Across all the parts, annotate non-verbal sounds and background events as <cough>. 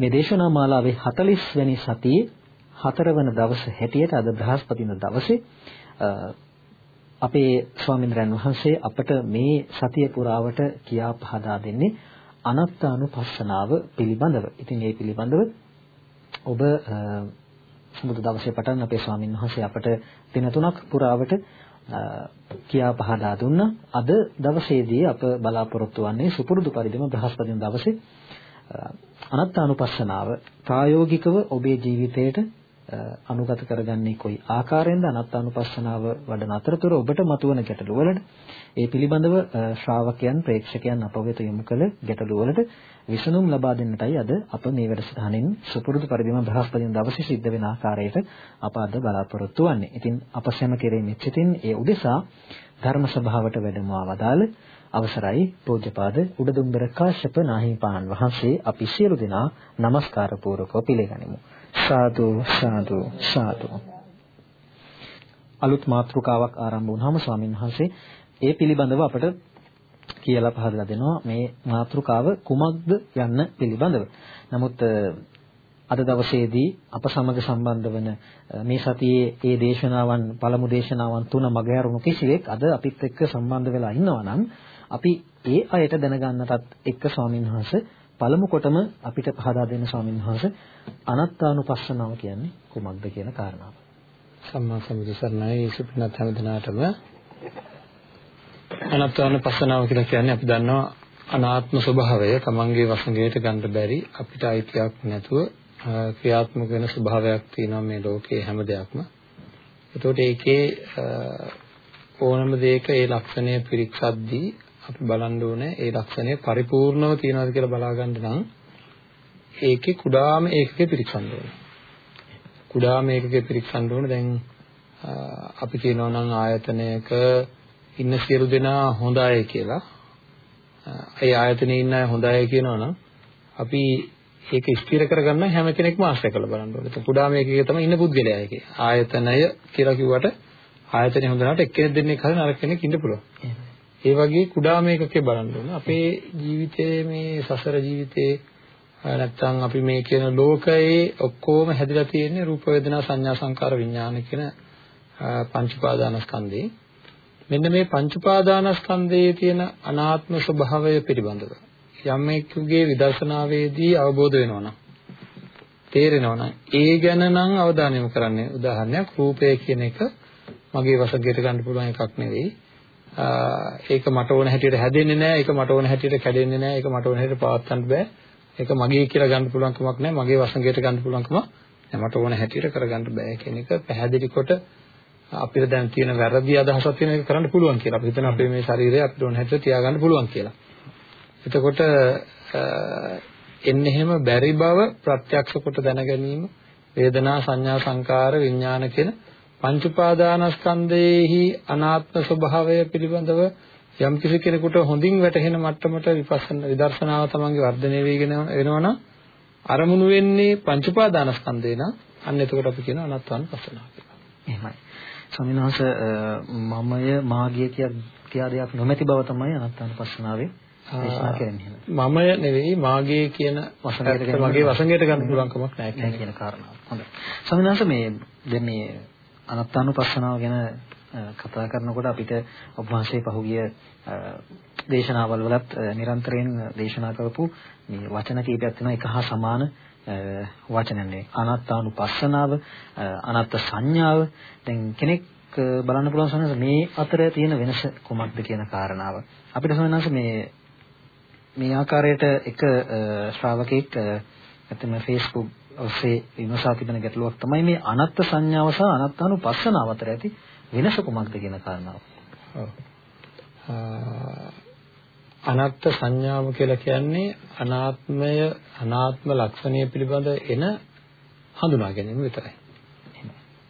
මේ දේශනා මාලාවේ 40 වෙනි සතියේ හතරවන දවස හැටියට අද බ්‍රහස්පතින දවසේ අපේ ස්වාමීන් වහන්සේ අපට මේ සතිය පුරාවට කියා පහදා දෙන්නේ අනත්තානුපස්සනාව පිළිබඳව. ඉතින් ඒ පිළිබඳව ඔබ සමුදු දවසේ පටන් අපේ ස්වාමීන් වහන්සේ අපට දින තුනක් පුරාවට කියා පහදා දුන්නා. අද දවසේදී අප බලාපොරොත්තු වන්නේ සුපුරුදු පරිදිම බ්‍රහස්පතින් දවසේ අනත්තානුපස්සනාව ප්‍රායෝගිකව ඔබේ ජීවිතයට අනුගත කරගන්නේ කොයි ආකාරයෙන්ද අනත්තානුපස්සනාව වඩන අතරතුර ඔබට මතුවන ගැටලු වලට ඒ පිළිබඳව ශ්‍රාවකයන් ප්‍රේක්ෂකයන් අප වෙත යොමු කළ ගැටලු වලට විසඳුම් ලබා දෙන්නටයි අද අප මේ වැඩසටහනින් සුපුරුදු පරිදිම බ්‍රහස්පතින් දවසේ සිද්ධ වෙන ආකාරයට අප අද බලාපොරොත්තු වෙන්නේ. ඉතින් අප සැම කෙරෙහි මෙච්චිතින් ඒ උදෙසා ධර්ම සභාවට වැඩමවා වදාළ අවසරයි පූජ්‍යපාද උඩදුම්බර කාශ්‍යප නාහිමිපාණන් වහන්සේ අපි සියලු දෙනා নমස්කාර පූර්වකව පිළිගනිමු. සාදු සාදු සාදු. අලුත් මාතෘකාවක් ආරම්භ වුණාම ස්වාමීන් වහන්සේ ඒ පිළිබඳව අපට කියලා පහදලා දෙනවා මේ මාතෘකාව කුමක්ද යන්න පිළිබඳව. නමුත් අද දවසේදී අප සමග සම්බන්ධ වන මේ සතියේ ඒ දේශනාවන් පළමු දේශනාවන් තුන මගහැරුණු කිසිවෙක් අද අපිත් එක්ක සම්බන්ධ වෙලා ඉන්නවා නම් අපි ඒ අයට දැනගන්නටත් එක්ක ස්වාමීන් වහන්සේ පළමු කොටම අපිට පහදා දෙන්න ස්වාමීන් වහන්සේ අනත්තානුපස්සනාව කියන්නේ කුමක්ද කියන කාරණාව. සම්මා සම්බුදු සරණයි සුපිනත් හැම දිනාටම අනත්තානුපස්සනාව කියලා කියන්නේ අපි දන්නවා අනාත්ම ස්වභාවය තමන්ගේ වසඟයට ගන්න බැරි අපිට අයිතියක් නැතුව ක්‍රියාත්මක වෙන ස්වභාවයක් තියෙනවා මේ ලෝකයේ හැම දෙයක්ම. ඒතකොට ඒකේ ඕනම දෙයක ඒ ලක්ෂණය පිරික්සද්දී අපි බලන්න ඕනේ ඒ ලක්ෂණය පරිපූර්ණව තියෙනවද කියලා බලා ගන්න නම් ඒකේ කුඩාම ඒකකේ පිරික්සන්න ඕනේ. කුඩාම ඒකකේ පිරික්සන්න ඕනේ දැන් අපි කියනවා නම් ආයතනයක ඉන්න සියලු දෙනා හොඳයි කියලා. ඒ ආයතනයේ ඉන්න අය හොඳයි කියනවා නම් අපි ඒක ස්ථිර කරගන්න හැම කෙනෙක්ම ආශ්‍රය කරලා බලන්න ඕනේ. ඒ කුඩාම ඒකකේ තමයි ඉන්න පුද්ගලයා ඒකේ. ආයතනය කියලා කිව්වට ආයතනය හොඳ නැට එක්කෙනෙක් දෙන්නෙක් හරි නරක කෙනෙක් ඉන්න පුළුවන්. ඒ වගේ කුඩා මේකකේ බලන්න ඕනේ. අපේ ජීවිතයේ මේ සසර ජීවිතේ නැත්තම් අපි මේ කියන ලෝකයේ ඔක්කොම හැදිලා තියෙන්නේ රූප වේදනා සංඥා සංකාර විඥාන කියන පංච උපාදානස්කන්ධේ. මෙන්න මේ පංච උපාදානස්කන්ධයේ තියෙන අනාත්ම ස්වභාවය පිළිබඳව යම් එක්කගේ විදර්ශනාවේදී අවබෝධ වෙනවා නම් තේරෙනවා නම් ඒ ගැන නම් අවධානය යොමු කරන්නේ උදාහරණයක් රූපය කියන එක මගේ වශයෙන් ගන්න පුළුවන් එකක් නෙවෙයි ඒක මට ඕන හැටියට හැදෙන්නේ නැහැ ඒක මට ඕන හැටියට කැඩෙන්නේ නැහැ ඒක මට ඕන හැටියට පවත්වන්න බෑ. ඒක මගේ කියලා ගන්න පුළුවන් කමක් නැහැ මගේ වසඟයට ගන්න පුළුවන් කමක් නැහැ මට ඕන හැටියට කරගන්න බෑ කියන එක. පැහැදිලි කොට අපිට දැන් තියෙන වැරදි අදහසක් තියෙන එක කරන්න පුළුවන් කියලා. අපි හිතන අපේ මේ ශරීරය අපිට ඕන හැටියට තියාගන්න පුළුවන් කියලා. එතකොට එන්නේ එහෙම බැරි බව ප්‍රත්‍යක්ෂ කොට දැන ගැනීම වේදනා සංඥා සංකාර විඥාන කියන පංච උපාදානස්කන්ධයේහි අනාත්ම ස්වභාවය පිළිබඳව යම් කිසි කෙනෙකුට හොඳින් වැටහෙන මට්ටමට විපස්සනා විදර්ශනාව තමන්ගේ වර්ධනය වෙගෙන වෙනවනම් අරමුණු වෙන්නේ පංච උපාදානස්කන්ධේ නම් අන්න එතකොට අපි කියන අනාත්මයන් පස්සනාව කියලා. එහෙමයි. ස්වාමීන් වහන්සේ මමය මාගිය කියා දෙයක් නොමැති බව තමයි අනාත්මයන් පස්සනාවේ දේශනා කරන්නේ. මමය නෙවෙයි මාගේ කියන වසඟයට මගේ වසඟයට ගන්න පුළුවන් කමක් නැහැ කියන කාරණාව. හොඳයි. ස්වාමීන් වහන්සේ මේ දැන් මේ අනත්තානුපස්සනාව ගැන කතා කරනකොට අපිට ඔබ වහන්සේ පහුගිය දේශනාවල් වලත් නිරන්තරයෙන් දේශනා කරපු මේ වචන කීපයක් තියෙනවා. එක හා සමාන වචනන්නේ අනත්තානුපස්සනාව අනත්ත් සංඥාව. දැන් කෙනෙක් බලන්න පුළුවන් සමහර මේ අතර තියෙන වෙනස කොමක්ද කියන කාරණාව. අපිට සමහරවිට මේ මේ ආකාරයට එක ශ්‍රාවකෙක් නැත්නම් Facebook ඔස්සේ විමසා තිබෙන ගැටලුවක් තමයි මේ අනත්ත් සංඥාව සහ අනත්තානුපස්සනාව අතර ඇති වෙනස කුමක්ද කියන කාරණාව. අනත්ත් සංඥාව කියලා කියන්නේ අනාත්මය අනාත්ම ලක්ෂණය පිළිබඳ එන හඳුනා ගැනීම විතරයි.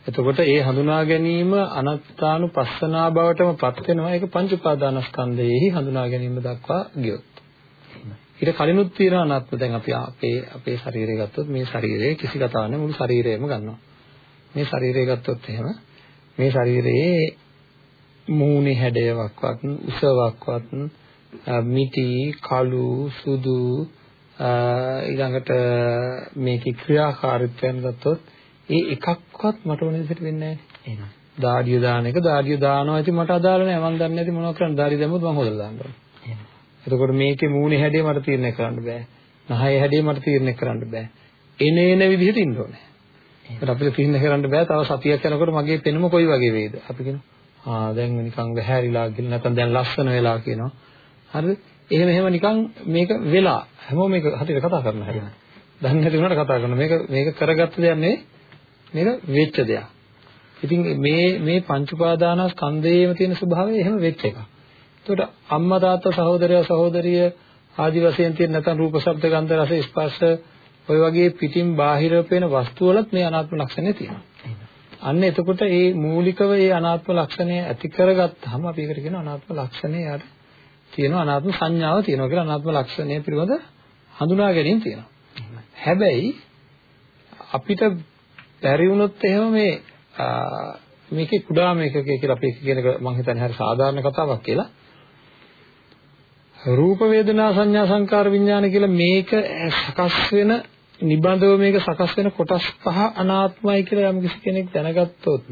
එතකොට ඒ හඳුනා ගැනීම අනත්තානුපස්සනා බවටම පත් වෙනවා ඒක පංච උපාදානස්කන්ධයේහි හඳුනා ගැනීම දක්වා ගියොත්. ඊට කලිනුත් තියෙන අනාත්ම දැන් අපි අපේ අපේ ශරීරය ගත්තොත් මේ ශරීරයේ කිසි කතාවක් නැහැ මුළු ශරීරයම ගන්නවා මේ ශරීරය ගත්තොත් එහෙම මේ ශරීරයේ මූණේ හැඩයක්වත් උසවක්වත් මිටි කළු සුදු ඊළඟට මේකේ ක්‍රියාකාරීත්වයන් ගත්තොත් ඒ එකක්වත් මට ඕන විදිහට වෙන්නේ නැහැ නේද? දාඩිය දාන එක දාඩිය දානවා ඉතින් මට අදාළ නැහැ මම දන්නේ නැති මොනවද කරන්නේ දාඩිය දැම්මොත් මම හොදලා දාන්න ඕනේ. එතකොට මේකේ මූණේ හැඩය මට තීරණය කරන්න බෑ. නහයේ හැඩය මට තීරණය කරන්න බෑ. එන එන විදිහට ඉන්න ඕනේ. ඒකට අපිට තීරණය කරන්න බෑ තව සතියක් යනකොට මගේ පෙනුම කොයි වගේ වේද? අපි කියනවා ආ දැන් නිකන් වැහැරිලා ගිහින් නැත්නම් දැන් ලස්සන වෙලා කියනවා. හරිද? එහෙම එහෙම නිකන් මේක වෙලා හැමෝම මේක හරියට කතා කරන හැටි. දන්නේ නැති වුණාට කතා කරනවා. මේක මේක කරගත්ත දෙයක් නෙවෙයි. මේක වෙච්ච දෙයක්. ඉතින් මේ මේ පංච උපාදානස්කන්ධයේම තියෙන ස්වභාවය එහෙම වෙච්ච එකක්. එතකොට අම්මා තාත්තා සහෝදරයා සහෝදරිය ආදි වශයෙන් තියෙන නැත්නම් රූප ශබ්ද ගන්ධ රස ස්පර්ශ ඔය වගේ පිටින් බාහිර පේන වස්තු වලත් මේ අනාත්ම ලක්ෂණය තියෙනවා. අන්න එතකොට මේ මූලිකව මේ අනාත්ම ලක්ෂණය ඇති කරගත්තාම අපි ඒකට කියනවා අනාත්ම ලක්ෂණය යට තියෙනවා අනාත්ම සංඥාව තියෙනවා කියලා අනාත්ම ලක්ෂණය පිළිබඳ හඳුනා ගැනීම තියෙනවා. හැබැයි අපිට බැරි වුණොත් එහෙම මේ මේකේ කුඩා මේකකේ කියලා අපි කියන එක මම හිතන්නේ හරි සාධාරණ කතාවක් කියලා. රූප වේදනා සංඥා සංකාර විඥාන කියලා මේක සකස් වෙන නිබඳව මේක සකස් වෙන කොටස් පහ අනාත්මයි කියලා යම් කිසි කෙනෙක් දැනගත්තොත්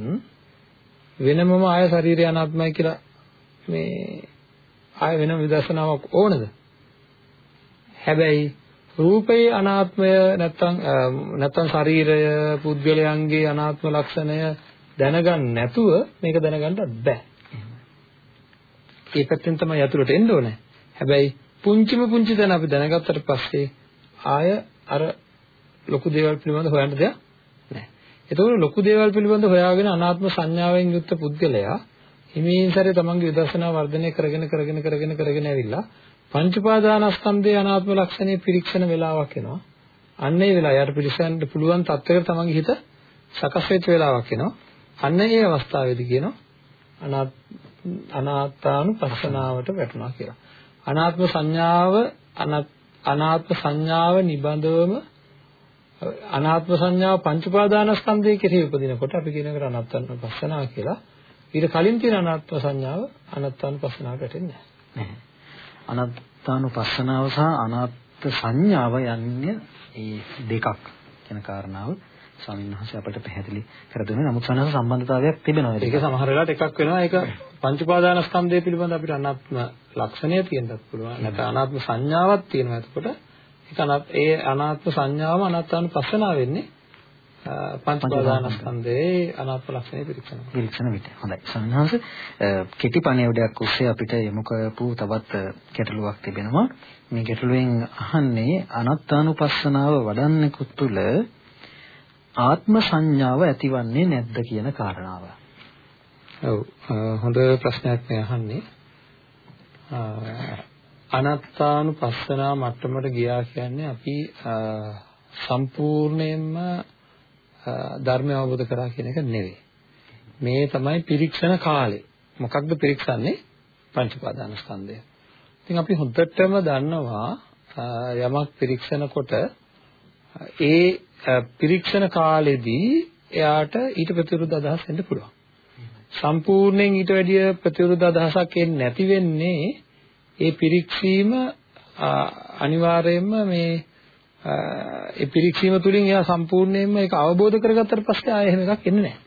වෙනමම ආය ශරීරය අනාත්මයි කියලා මේ ආය වෙනම විදර්ශනාවක් ඕනද? හැබැයි රූපේ අනාත්මය නැත්තම් නැත්තම් ශරීරය පුද්ගලයන්ගේ අනාත්ම ලක්ෂණය දැනගන්න නැතුව මේක දැනගන්නත් බෑ. ඒ පැත්තෙන් තමයි යතුරට එන්න ඕනේ. හැබැයි පුංචිම පුංචි දැන අපි දැනගත්තට පස්සේ ආය අර ලොකු දේවල් පිළිබඳ හොයන්න දෙයක් නැහැ. ඒතකොට ලොකු දේවල් පිළිබඳ හොයාගෙන අනාත්ම සංඥාවෙන් යුක්ත පුද්ගලයා හිමින් සැරේ තමන්ගේ විදර්ශනා වර්ධනය කරගෙන කරගෙන කරගෙන කරගෙන ඇවිල්ලා පංච පාදානස්කන්ධයේ අනාත්ම ලක්ෂණය පිරික්සන වෙලාවක් එනවා. අන්න ඒ වෙලාව යාට පිළිසන්න පුළුවන් තත්ත්වයකට තමන්ගේ හිත සකස් වෙච්ච වෙලාවක් එනවා. අන්න ඒ අවස්ථාවේදී කියනවා අනාත්තානුපස්සනාවට වැටුණා කියලා. අනාත්ම සංඥාව අනාත්ම සංඥාව නිබඳවම අනාත්ම සංඥාව පංච උපාදානස්කන්ධයේ කෙරෙහි උපදිනකොට අපි කියන එකට අනාත්මපස්සනාව කියලා. ඊට කලින් තියෙන අනාත්ම සංඥාව අනාත්මපස්සනාවට වැටෙන්නේ නැහැ. අනාත්මානුපස්සනාව සහ අනාත්ම සංඥාව යන්නේ ඒ දෙකක් කියන කාරණාව ස්වාමීන් වහන්සේ අපට පැහැදිලි කර දුන්නා. නමුත් සනහ සම්බන්ධතාවයක් තිබෙනවා. ඒක සමහර වෙලාවට එකක් වෙනවා. ඒක පංච උපාදානස්කන්ධය පිළිබඳ අපිට අනාත්ම ලක්ෂණය තියෙන්නත් පුළුවන්. නැත්නම් අනාත්ම සංඥාවක් තියෙනවා. එතකොට ඒක අනාත් ඒ අනාත්ම සංඥාවම අනාත්මානුපස්සනාව වෙන්නේ පංච උපාදානස්කන්ධයේ අනාත්ම ලක්ෂණය පිරික්සන පිරික්සන විට. හොඳයි. සම්හාස කෙටි පණිවිඩයක් ඔස්සේ අපිට යොමු කරපු තවත් ගැටලුවක් තිබෙනවා. මේ ගැටලුවෙන් අහන්නේ අනාත්මානුපස්සනාව වඩන්නෙකුත් තුළ ආත්ම සංඥාව ඇතිවන්නේ නැද්ද කියන කාරණාව. ඔව් හොඳ ප්‍රශ්නයක් මේ අහන්නේ. අනාත්මානුපස්සනා මට්ටමට ගියා කියන්නේ අපි සම්පූර්ණයෙන්ම ධර්මය අවබෝධ කරා කියන එක නෙවෙයි. මේ තමයි පිරික්සන කාලේ. මොකක්ද පිරික්සන්නේ? පංච උපාදානස්කන්ධය. ඉතින් අපි හොඳටම දන්නවා යමක් පිරික්සනකොට ඒ පිරික්සන කාලෙදී එයාට ඊට ප්‍රතිවිරුද්ධ අදහස් එන්න පුළුවන්. සම්පූර්ණයෙන් ඊට වැඩිය ප්‍රතිවිරුද්ධ අදහසක් එන්නේ නැති වෙන්නේ ඒ පිරික්සීම අනිවාර්යයෙන්ම මේ ඒ පිරික්සීම තුළින් එයා සම්පූර්ණයෙන්ම ඒක අවබෝධ කරගත්තට පස්සේ ආයෙ එහෙම එකක් එන්නේ නැහැ.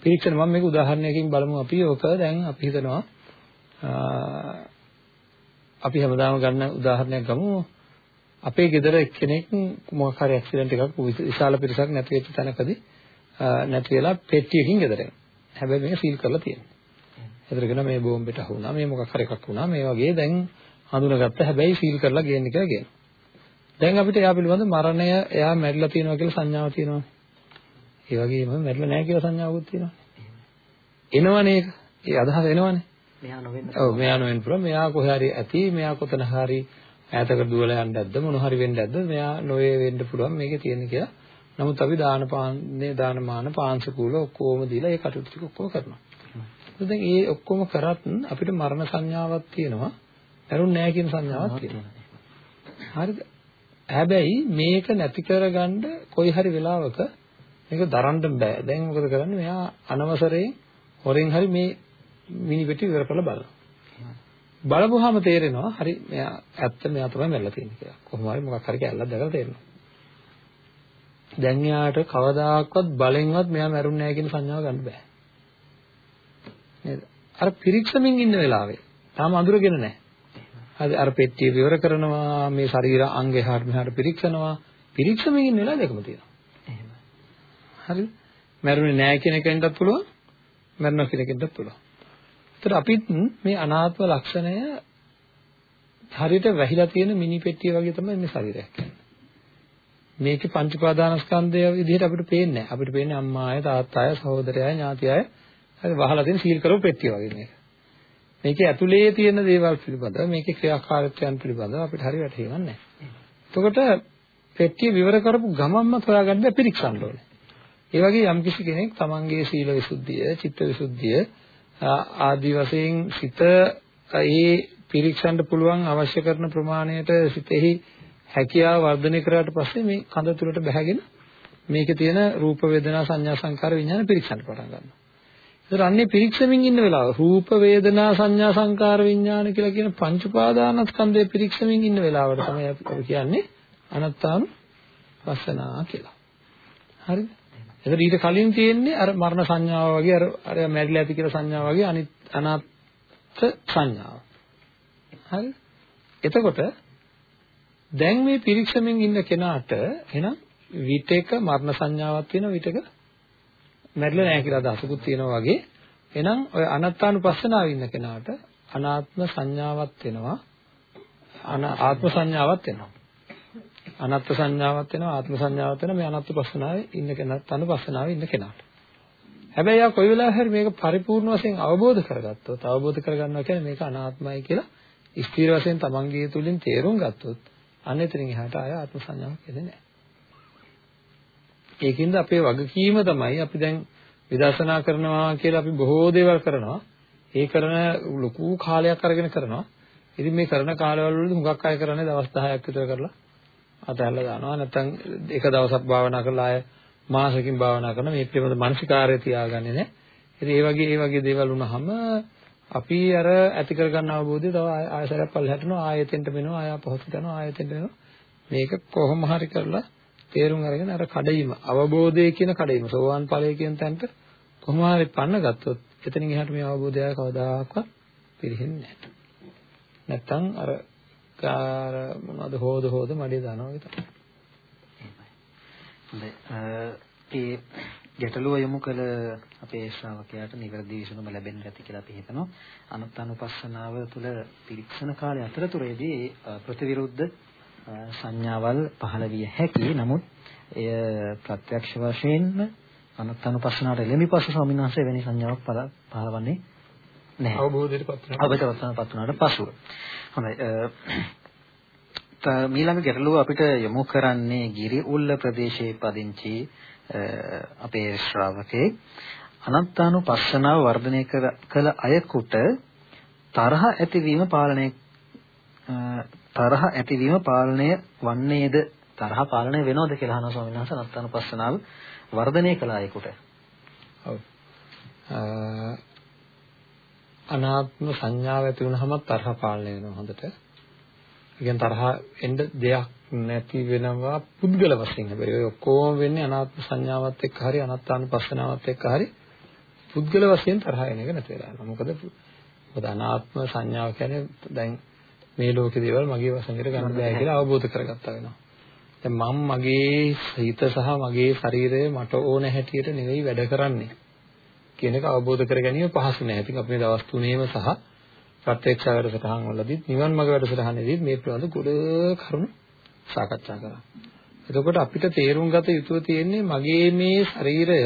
පිරික්සන මම මේක උදාහරණයකින් බලමු අපි ඕක දැන් අපි හිතනවා අපි හැමදාම ගන්න උදාහරණයක් ගමු අපේ ගෙදර එක්කෙනෙක් මොකක් හරි ඇක්සිඩන්ට් එකක් විශාල පිරිසක් නැති වෙච්ච තැනකදී නැති වෙලා පෙට්ටියකින් ගෙදර එනවා. හැබැයි මේක සීල් කරලා තියෙනවා. එතනගෙන මේ බෝම්බෙට අහු වුණා මේ මොකක් හරි එකක් වුණා මේ වගේ දැන් හඳුනාගත්ත හැබැයි සීල් කරලා ගේන්න කියලා කියනවා. දැන් අපිට එයා පිළිබඳ මරණය එයා මැරිලා තියෙනවා කියලා සංඥාවක් තියෙනවානේ. ඒ වගේම මැරිලා නැහැ කියලා සංඥාවකුත් තියෙනවා. එනවනේ ඒක. ඒ අදහස එනවනේ. මෙයා නොවෙන්න. ඔව් මෙයා නොවෙන්න පුළුවන්. මෙයා කොහේ හරි ඇති. මෙයා කොතන හරි ඈතකට දුවලා යන්න ඇද්ද මොන හරි වෙන්න ඇද්ද? මෙයා නොවේ වෙන්න පුළුවන් මේකේ තියෙන කියලා. නමුත් අපි දාන පාන්නේ දානමාන පාංශකූල ඔක්කොම දීලා ඒ කටයුතු ටික ඔක්කොම කරනවා. දැන් මේ ඔක්කොම කරත් අපිට මරණ සංඥාවක් තියෙනවා. දරුන් නැහැ කියන සංඥාවක් තියෙනවා. හරිද? හැබැයි මේක නැති කරගන්න කොයි හරි වෙලාවක මේක දරන්න බෑ. දැන් මොකද කරන්නේ? මෙයා අනවසරයෙන් හොරෙන් හරි මේ මිනි පෙට්ටිය ඉවර කරලා බලනවා. බලපුවාම තේරෙනවා හරි මෙයා ඇත්ත මෙයා තමයි මැරලා තියෙන්නේ කියලා. කොහොම හරි මොකක් හරි කැල්ලක් දැකලා තේරෙනවා. දැන් යාට කවදාකවත් බලෙන්වත් මෙයා මැරුන්නේ නැහැ කියන සංඥාව ගන්න බෑ. නේද? අර පිරික්සමින් ඉන්න වෙලාවේ තාම අඳුරගෙන නැහැ. හරි අර පෙට්ටිය විවර කරනවා මේ ශරීර අංග එහාට මෙහාට පිරික්සනවා පිරික්සමින් ඉන්න වෙලාව දෙකම තියෙනවා. එහෙම. හරිද? මැරුණේ නැහැ කියන එකෙන්ටත් පුළුවන් මැරෙනවා කියන එකෙන්ටත් පුළුවන්. ඒතර අපිත් මේ අනාත්ම ලක්ෂණය හරියට වැහිලා තියෙන මිනි පෙට්ටිය වගේ තමයි මේ ශරීරයක් කියන්නේ. මේකේ පංච පාදානස්කන්ධය විදිහට අපිට පේන්නේ නැහැ. අපිට පේන්නේ අම්මාය, තාත්තාය, සහෝදරයය, ඥාතියය හරි වහලා තියෙන සීල් කරපු පෙට්ටිය වගේ මේක. මේකේ ඇතුලේ තියෙන දේවල් පිළිබඳව මේකේ ක්‍රියාකාරීත්වයන් පිළිබඳව අපිට හරි වැටහෙන්නේ නැහැ. එතකොට පෙට්ටිය විවර කරපු ගමන්ම හොයාගන්න පිරික්සන්න ඕනේ. ඒ වගේ යම්කිසි කෙනෙක් තමන්ගේ සීල විසුද්ධිය, චිත්ත විසුද්ධිය ආදී වශයෙන් සිත ඒ පිරික්සන්න පුළුවන් අවශ්‍ය කරන ප්‍රමාණයට සිතෙහි හැකියාව වර්ධනය කරාට පස්සේ මේ කඳ තුලට බැහැගෙන මේකේ තියෙන රූප වේදනා සංඥා සංකාර විඥාන පිරික්සන්න පටන් ගන්නවා. ඒතර අන්නේ පිරික්සමින් ඉන්න වෙලාව රූප වේදනා සංඥා සංකාර විඥාන කියලා කියන පංච උපාදානස්කන්ධය පිරික්සමින් ඉන්න වෙලාවට තමයි අපි කියන්නේ අනත්තානු වසනා කියලා. හරිද? එතකොට ඊට කලින් තියෙන්නේ අර මරණ සංඥාව වගේ අර අර මැරිලා ඇති කියලා සංඥාව වගේ අනිත් අනාත්ම සංඥාව. හරි? එතකොට දැන් මේ පිරික්සමින් ඉන්න කෙනාට එහෙනම් විතක මරණ සංඥාවක් තියෙනවා විතක මැරිලා නැහැ කියලා අදහසකුත් තියෙනවා වගේ එහෙනම් ඔය අනත්තානුපස්සනාව ඉන්න කෙනාට අනාත්ම සංඥාවක් වෙනවා ආත්ම සංඥාවක් වෙනවා අනත්ත් සංඥාවක් වෙනවා ආත්ම සංඥාවක් වෙනවා මේ අනත්ත් පස්සනාවේ ඉන්න කෙනාට අනුපස්සනාවේ ඉන්න කෙනාට හැබැයි යා කොයි වෙලාවෙ හරි මේක පරිපූර්ණ වශයෙන් අවබෝධ කරගත්තොත් අවබෝධ කරගන්නවා කියන්නේ මේක අනාත්මයි කියලා ස්ථීර වශයෙන් තමන්ගේ තුලින් තේරුම් ගත්තොත් අන්න එතනින් එහාට ආය ආත්ම සංඥාවක් එන්නේ නැහැ. ඒකින්ද අපේ වගකීම තමයි අපි දැන් විදර්ශනා කරනවා කියලා අපි බොහෝ දේවල් කරනවා. ඒ කරන ලොකු කාලයක් අරගෙන කරනවා. ඉතින් මේ කරන කාලවල වලදී හුඟක් අය කරන්නේ දවස් 10ක් විතර කරලා අතහැරලා දානවා. නැත්නම් එක දවසක් භාවනා කරලා ආය මාසෙකින් භාවනා කරන මේ පිළිබඳ මානසිකාර්යය තියාගන්නේ නැහැ. ඉතින් ඒ වගේ ඒ වගේ දේවල් වුණාම අපි අර ඇති කරගන්න අවබෝධය තව ආයසරයක් පල්ලෙහාට යනවා ආයෙතෙන්ට වෙනවා ආය පහසුට යනවා ආයෙතෙන්ට වෙනවා මේක කොහොම හරි කරලා තේරුම් අරගෙන අර කඩීම අවබෝධය කියන කඩීම සෝවාන් ඵලය කියන තැනට කොහොම හරි පන්න ගත්තොත් එතනින් එහාට මේ අවබෝධය කවදාකවත් පිරෙන්නේ නැහැ. නැත්තම් අර අර මොනවද හොද හොද මඩේ දානවා වගේ තමයි. හොඳයි. ඒ ගැටලුව යොමු කළ අපේ ශ්‍රාවකයාට නිවැරදි විසඳුම ලැබෙන්න ඇති කියලා අපි හිතනවා. අනුත්නුපස්සනාව තුළ පිරික්සන කාලය අතරතුරේදී ප්‍රතිවිරුද්ධ සංඥාවල් පහළ විය හැකි. නමුත් එය ප්‍රත්‍යක්ෂ වශයෙන්ම අනුත්නුපස්සනාවට එළඹිපස්ස ස්වාමීන් වහන්සේ වෙනි සංඥාවක් පහළවන්නේ නැහැ. අවබෝධයට පත් වෙනවා. අවබෝධයට පත් වුණාට පසුව. හොඳයි. මීළඟ ගැටලුව අපිට යොමු කරන්නේ ගිරි උල්ල ප්‍රදේශයේ පදිංචි අපේ ශ්‍රාවකේ අනත්තානුපස්සනාව වර්ධනය කළ අයෙකුට තරහ ඇතිවීම පාලනය තරහ ඇතිවීම පාලනය වන්නේද තරහ පාලනය වෙනවද කියලා අහනවා ස්වාමීන් වහන්සේ අනත්තානුපස්සනාව වර්ධනය කළ අයෙකුට. ඔව්. අනාත්ම සංඥාව ඇති වුනහම තරහ පාලනය වෙනවා හොඳට. ඉතින් තරහ එන්න දෙයක් නැති වෙනවා පුද්ගල වශයෙන් හැබැයි ඔය ඔක්කොම වෙන්නේ අනාත්ම සංඥාවත් එක්ක හරි අනාත්මානුපස්සනාවත් එක්ක හරි පුද්ගල වශයෙන් තරහ එන එක නැති වෙලා යනවා. මොකද මොකද අනාත්ම සංඥාව කියන්නේ දැන් මේ ලෝකේ දේවල් මගේ වශයෙන්ට ගන්න බෑ කියලා අවබෝධ කරගත්තා වෙනවා. දැන් මම මගේ හිත සහ මගේ ශරීරය මට ඕන හැටියට නෙවෙයි වැඩ කරන්නේ කියන එක අවබෝධ කර ගැනීම පහසු නෑ. ඉතින් අපි මේ දවස් තුනේම සහ ප්‍රත්‍යක්ෂ වැඩසටහන් වලදී නිවන් මාර්ග වැඩසටහනේදී මේ පිළිබඳ ගොඩ කරුණු සාකච්ඡා කරා. එතකොට අපිට තේරුම් ගත යුතු තියෙන්නේ මගේ මේ ශරීරය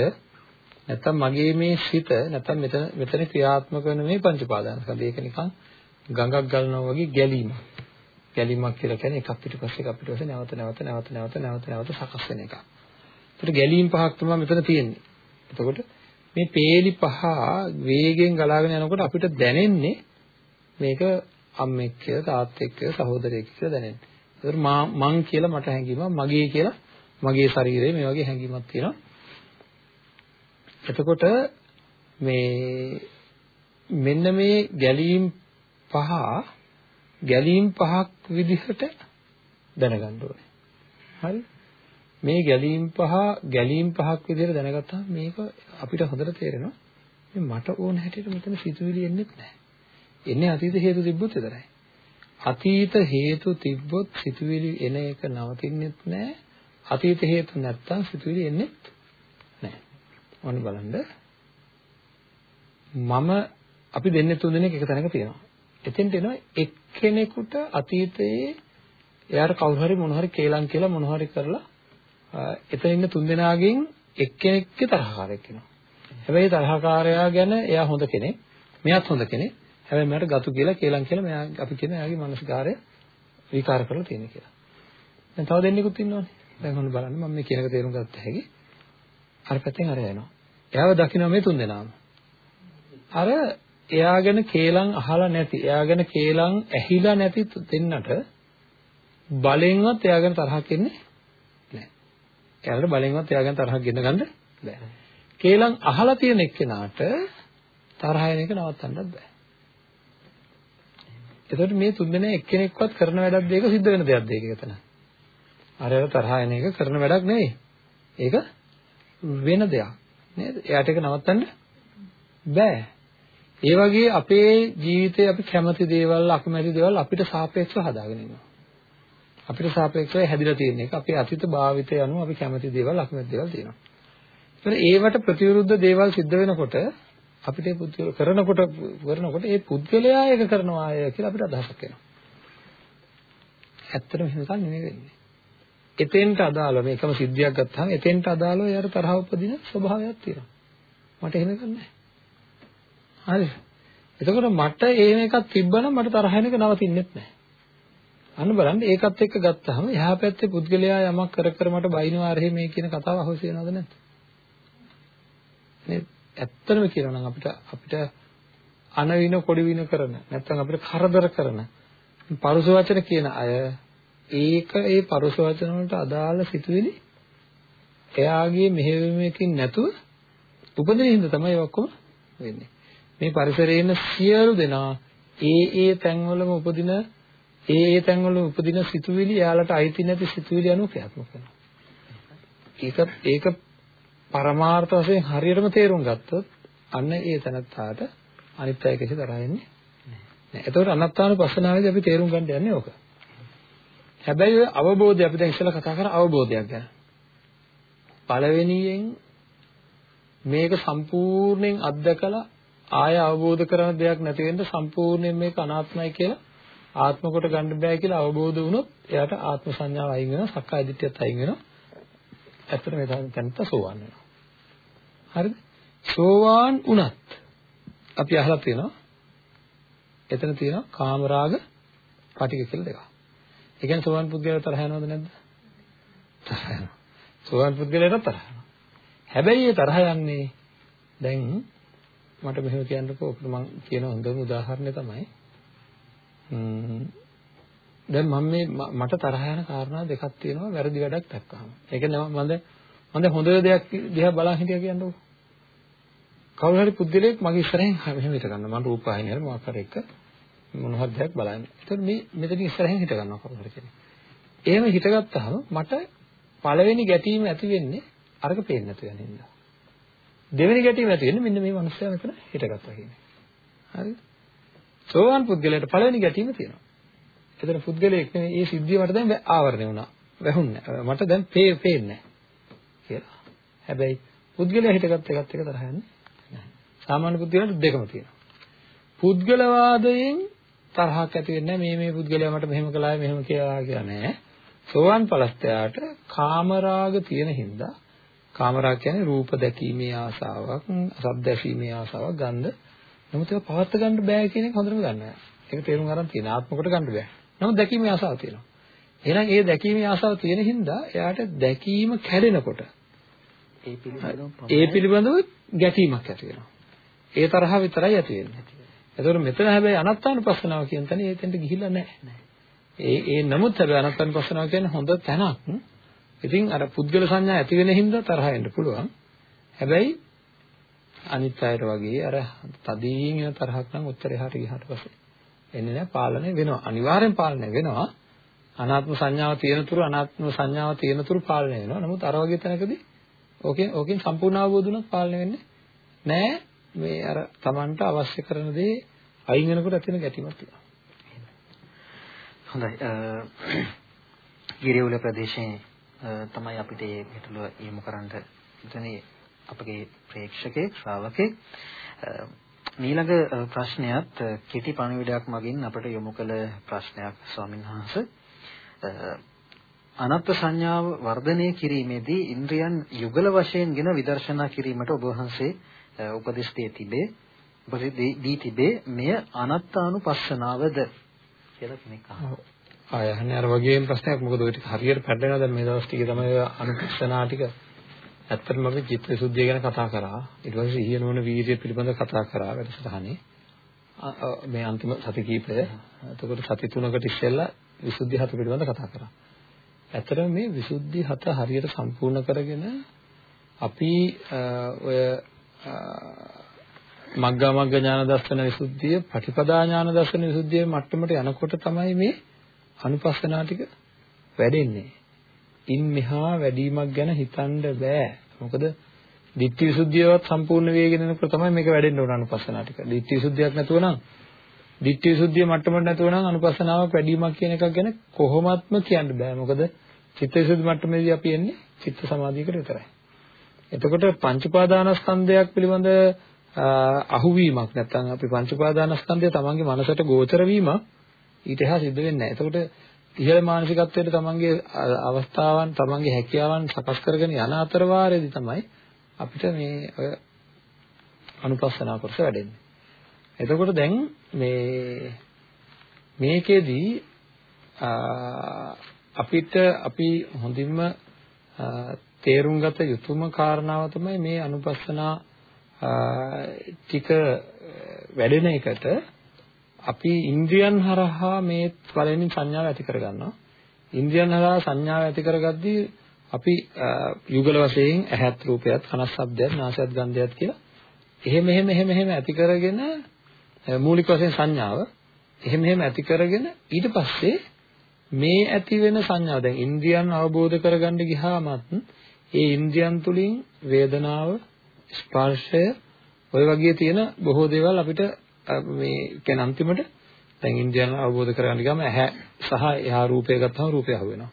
නැත්තම් මගේ මේ සිත නැත්තම් මෙතන මෙතන ක්‍රියාත්මක වෙන මේ පංච පාදානස්කන්ධ ඒක නිකන් ගඟක් ගලනවා වගේ ගැලීමක්. ගැලීමක් කියලා කියන්නේ එකක් පිටිපස්සේ එකක් පිටිපස්සේ නැවත නැවත නැවත නැවත නැවත නැවත සකස් වෙන එකක්. ඒකට ගැලීම් පහක් තමයි මෙතන තියෙන්නේ. එතකොට මේ peeli පහ වේගෙන් ගලාගෙන යනකොට අපිට දැනෙන්නේ මේක අම්මෙක් කියලා තාත්තෙක් කියලා සහෝදරයෙක් කියලා දැනෙන්නේ. ඒතර මං කියලා මට හැඟීමක් මගේ කියලා මගේ ශරීරයේ මේ වගේ හැඟීමක් තියෙනවා. එතකොට මේ මෙන්න මේ ගැලීම් පහ ගැලීම් පහක් විදිහට දැනගන්න ඕනේ. හරි? මේ ගැලීම් පහ ගැලීම් පහක් විදිහට දැනගත්තාම මේක අපිට හොඳට තේරෙනවා. මේ මට ඕන හැටියට මෙතන සිතුවිලි එන්නේ නැහැ. එන්නේ අතීත හේතු තිබ්බොත් විතරයි. අතීත හේතු තිබ්බොත් සිතුවිලි එන එක නවතින්නෙත් නැහැ. අතීත හේතු නැත්තම් සිතුවිලි එන්නේ නැහැ. ඔන්න බලන්න. මම අපි දෙන්නේ තුන් දෙනෙක් එක තැනක තියෙනවා. එතෙන්ට එනවා එක්කෙනෙකුට අතීතයේ එයාට කවුරු හරි මොන හරි කේලම් කියලා මොන හරි කරලා එතන ඉන්න තුන් දෙනාගෙන් එක්කෙනෙක්ගේ තරහකාරයෙක් වෙනවා. හැබැයි තරහකාරයා ගැන එයා හොඳ කෙනෙක්. මෙයාත් හොඳ කෙනෙක්. හැබැයි මට ගතු කියලා කේලම් කියලා මෙයා අපි කියන එයාගේ මානසිකාරය විකාර කරලා තියෙන කියලා. දැන් තව දෙන්නෙකුත් ඉන්නවනේ. දැන් ඔන්න බලන්න මම මේ කියන එක තේරුම් ගත්ත හැකි. අර පැත්තෙන් අර යනවා. එයාව දකින්න මේ තුන් දෙනාම. අර එයා ගැන කේලම් අහලා නැති, එයා ගැන කේලම් ඇහිලා නැති දෙන්නට බලෙන්වත් එයා ගැන තරහක් එන්නේ නැහැ. එයාලට බලෙන්වත් එයා ගැන තරහක් ගෙන්න ගන්න බෑ. කේලම් අහලා තියෙන එක්කෙනාට තරහ එන එක නවත්තන්නත් බෑ. එතකොට මේ තුන්දෙනා එක්කෙනෙක්වත් කරන වැඩක් දෙයක සිද්ධ වෙන දෙයක්ද ඒක එතන. අර තරහ එන එක කරන වැඩක් නෙවෙයි. ඒක වෙන දෙයක්. නේද? එයාට ඒක නවත්තන්න බෑ. ඒ වගේ අපේ ජීවිතේ අපි කැමති දේවල් අකමැති දේවල් අපිට සාපේක්ෂව හදාගෙන ඉන්නවා. අපිට සාපේක්ෂව හැදිලා තියෙන එක අපේ අතීත භාවිතය අනුව අපි කැමති දේවල් අකමැති දේවල් තියෙනවා. ඒවට ප්‍රතිවිරුද්ධ දේවල් සිද්ධ වෙනකොට අපිට පුද්ගල කරනකොට කරනකොට ඒ පුද්ගලයා ඒක කරනවා කියලා අපිට අදහසක් එනවා. ඇත්තටම එහෙම එකක් නෙමෙයි වෙන්නේ. එතෙන්ට අදාළව මේකම සිද්ධියක් ගත්තාම එතෙන්ට අදාළව යාර තරහ උපදින ස්වභාවයක් තියෙනවා. මට එහෙම එකක් නැහැ. හරි. එතකොට මට එහෙම එකක් තිබ්බනම් මට තරහ එන එක නවතින්නෙත් නැහැ. අන්න බලන්න ඒකත් එක්ක ගත්තාම එහා පැත්තේ පුද්ගලයා යමක් කර කර මට බයිනවා අරහේ මේ කියන කතාව අහුවෙ වෙනවද නැද්ද? නේද? ඇත්තම කියනවා නම් අපිට අපිට අනවින කොඩි වින කරන නැත්නම් අපිට කරදර කරන පරුස වචන කියන අය ඒක ඒ පරුස වචන වලට අදාළ සිතුවිලි එයාගේ මෙහෙයවීමකින් නැතුව උපදින හින්දා තමයි ඒ ඔක්කොම වෙන්නේ. මේ පරිසරයේ ඉන්න සියලු දෙනා ඒ ඒ තැන්වලම උපදින ඒ ඒ තැන්වල උපදින සිතුවිලි එයාලට අයිති නැති සිතුවිලි අනුව ක්‍රියාත්මක වෙනවා. ඒක ඒක පරමාර්ථ වශයෙන් හරියටම තේරුම් ගත්තොත් අන්න ඒ තැනත්තාට අනිත් අය කිසි තරහ එන්නේ නැහැ. එතකොට අනත්තානුපස්සනාවේදී අපි තේරුම් ගන්න යන්නේ ඕක. හැබැයි ඔය අවබෝධය අපි දැන් ඉස්සෙල්ලා කතා කරා අවබෝධයක් ගැන. පළවෙනියෙන් මේක සම්පූර්ණයෙන් අත්දකලා ආය අවබෝධ කරන දෙයක් නැති වෙන්න සම්පූර්ණයෙන් මේක අනාත්මයි කියලා ආත්ම කොට ගන්න බෑ කියලා අවබෝධ වුණොත් එයාට ආත්ම සංඥාව අයින් වෙනවා සක්කාය දිට්ඨියත් අයින් වෙනවා ඇත්තට මේ තැනට සෝවාන් වෙනවා. හරිද? සෝවාන් වුණත් අපි අහලා තියෙනවා එතන තියෙනවා කාමරාග පටික කියලා දෙකක්. ඒ කියන්නේ සෝවාන් පුද්ගලයා තරහ යනවද නැද්ද? තරහ යනවා. සෝවාන් පුද්ගලයාට තරහ යනවා. හැබැයි ඒ තරහ යන්නේ දැන් මට මෙහෙම කියන්නකෝ ඔකට මම කියන හොඳම උදාහරණය තමයි දැන් මම මේ මට තරහ යන කාරණා දෙකක් තියෙනවා වැරදි වැඩක් දැක්කහම. ඒ කියන්නේ මම මම හොඳ දෙයක් දිහා බලන් හිටියා කියන්නකො. කවුරු හරි පුද්ගලයෙක් මගේ ඉස්සරහින් මෙහෙම හිට ගන්නවා. මම රූපවාහිනිය හරි මොකක් හරි එක මොන හරි දෙයක් බලන්නේ. ඒතකොට මේ මෙතන ඉස්සරහින් හිට ගන්නවා කවුරු හරි කෙනෙක්. එහෙම හිටගත්තාම මට පළවෙනි ගැටීම ඇති වෙන්නේ අරක පේන්නේ නැතු වෙන හින්දා. දෙවෙනි ගැටීම ඇති වෙන්නේ මෙන්න මේ මිනිස්සයා මෙතන හිටගත්තා කියන්නේ. හරිද? සෝවාන් පුද්ගලයාට පළවෙනි ගැටීම තියෙනවා. එතන පුද්ගලයෙක් නෙවෙයි ඒ සිද්ධිය මට දැන් ආවරණය වුණා. වැහුන්නේ. මට දැන් පේ පේන්නේ කියලා. හැබැයි පුද්ගලයා හිතගත් එකත් එක තරහ යන්නේ නැහැ. සාමාන්‍ය පුද්ගලයාට දෙකම තියෙනවා. පුද්ගලවාදයෙන් තරහක් ඇති වෙන්නේ මේ මේ පුද්ගලයා මට මෙහෙම කළාය මෙහෙම කියලා කියලා නෑ. සෝවන් පලස්තයාට කාමරාග තියෙන හින්දා කාමරාග කියන්නේ රූප දැකීමේ ආසාවක්, ශබ්ද ඇසීමේ ආසාවක්, ගන්ධ. නමුත් ඒක පවත් ගන්න බෑ කියන එක හොඳටම දන්නවා. ඒක තේරුම් ගන්න තියෙන ආත්මකට ගන්න බෑ. නමුත් දැකීමේ ආසාව තියෙනවා. එහෙනම් ඒ දැකීමේ ආසාව තියෙන හින්දා එයාට දැකීම කැඩෙනකොට ඒ පිළිබඳව ඒ පිළිබඳව ගැටීමක් ඇති වෙනවා. ඒ තරහ විතරයි ඇති වෙන්නේ. එතකොට මෙතන හැබැයි අනත්තානුපස්සනාව කියන තැන ඒතෙන්ට ගිහිල්ලා නැහැ. ඒ ඒ නමුත් හැබැයි අනත්තානුපස්සනාව කියන්නේ හොඳ තැනක්. ඉතින් අර පුද්ගල සංඥා ඇති වෙන හින්දා තරහ එන්න පුළුවන්. හැබැයි අනිත් අයට වගේ අර තදින් එන තරහක් නම් උත්තරේ හරියට ගියාට පස්සේ එන්නේ නැහැ පාලනය වෙනවා. අනිවාර්යෙන් පාලනය වෙනවා. අනාත්ම සංඥාව තියෙන තුරු අනාත්ම සංඥාව තියෙන තුරු පාලනය වෙනවා. නමුත් අර වගේ තැනකදී ඕකෙන් ඕකෙන් සම්පූර්ණ අවබෝධ වුණොත් පාලනය වෙන්නේ නැහැ. මේ අර Tamanට අවශ්‍ය කරන දේ අයින් වෙනකොට ඇති වෙන ගැටීමක් තියෙනවා. හොඳයි. ගිරියුල ප්‍රදේශයේ තමයි අපිට මේ හිතලුව යොමු කරන්න ඉතනේ අපගේ ප්‍රේක්ෂකේ ශ්‍රාවකේ. ඊළඟ ප්‍රශ්නයත් කෙටි පණිවිඩයක් මගින් අපට යොමු කළ ප්‍රශ්නයක් ස්වාමීන් වහන්සේ. අනත්ත් සංඥාව වර්ධනය කිරීමේදී ඉන්ද්‍රියන් යුගල වශයෙන්ගෙන විදර්ශනා කිරීමට ඔබ වහන්සේ උපදෙස් දී තිබේ. උපදෙස් දී තිබේ මෙය අනත්තානුපස්සනාවද කියලා කෙනෙක් අහනවා. ආය අහන්නේ අර වගේම ප්‍රශ්නයක්. මොකද ඔය ටික හරියට පැටලෙනවා. දැන් මේ දවස් ටිකේ තමයි අනුපස්සනා ටික ඇත්තටම අපි චිත්ත විසුද්ධිය ගැන කතා කරා. ඊට පස්සේ සිහිය නොවන වීර්යය පිළිබඳව කතා කරා වැඩසටහනේ. මේ අන්තිම සති කීපය. එතකොට සති තුනකට ඉස්සෙල්ලා විසුද්ධි හත පිළිබඳව කතා කරා. ඇත්තටම මේ විසුද්ධි හත හරියට සම්පූර්ණ කරගෙන අපි ඔය මග්ගා මග්ග ඥාන දර්ශන විසුද්ධිය, පටිපදා ඥාන දර්ශන විසුද්ධිය මට්ටමට යනකොට තමයි මේ අනුපස්සනා ටික වැඩෙන්නේ. ඉන් මෙහා වැඩිමක් ගැන හිතන්න බෑ. මොකද ditthi visuddhiyවත් සම්පූර්ණ වේගෙන යනකොට තමයි මේක වැඩෙන්න ඕන අනුපස්සනා ටික. ditthi visuddhiyak නැතුව නම් ditthi visuddhiය මට්ටමට නැතුව නම් අනුපස්සනාවක් වැඩිමක් කියන එකක් ගැන කොහොමත්ම කියන්න බෑ. මොකද චිත්ත විසුද්ධි මට්ටමේදී අපි එන්නේ චිත්ත සමාධියකට විතරයි. එතකොට පංච උපාදානස්කන්ධයක් පිළිබඳ අහුවීමක් නැත්නම් අපි පංච උපාදානස්කන්ධය තමන්ගේ මනසට ගෝචර වීමක් ඊට එහා සිද්ධ වෙන්නේ නැහැ. එතකොට ඉහළ මානසිකත්වයට තමන්ගේ අවස්ථාවන් තමන්ගේ හැකියාවන් සකස් කරගෙන යන අතර වාරයේදී තමයි අපිට මේ ඔය අනුපස්සනා කොටස වැඩෙන්නේ. එතකොට දැන් මේ මේකෙදී අපිට අපි හොඳින්ම තේරුම් ගත යුතුම කාරණාව තමයි මේ අනුපස්සනා ටික වැඩෙන එකට අපි ඉන්ද්‍රියන් හරහා මේ පළවෙනි සංඥාව ඇති කරගන්නවා. ඉන්ද්‍රියන් හරහා සංඥාව ඇති කරගද්දී අපි යුගල වශයෙන් ඇහත් රූපයත් කනස් ශබ්දයත් නාසයත් ගන්ධයත් කියලා එහෙම එහෙම එහෙම එහෙම ඇති කරගෙන මූලික වශයෙන් සංඥාව එහෙම එහෙම ඇති කරගෙන ඊට පස්සේ මේ ඇති වෙන සංඥාව දැන් ඉන්ද්‍රියන් අවබෝධ කරගන්න ගියාමත් ඒ ඉන්ද්‍රියන් තුලින් වේදනාව ස්පර්ශය ඔය වගේ තියෙන බොහෝ දේවල් අපිට මේ කියන්නේ අන්තිමට දැන් ඉන්දියානු අවබෝධ කරගන්න ගියාම ඇහැ සහ එහා රූපය ගත්තම රූපය අහු වෙනවා.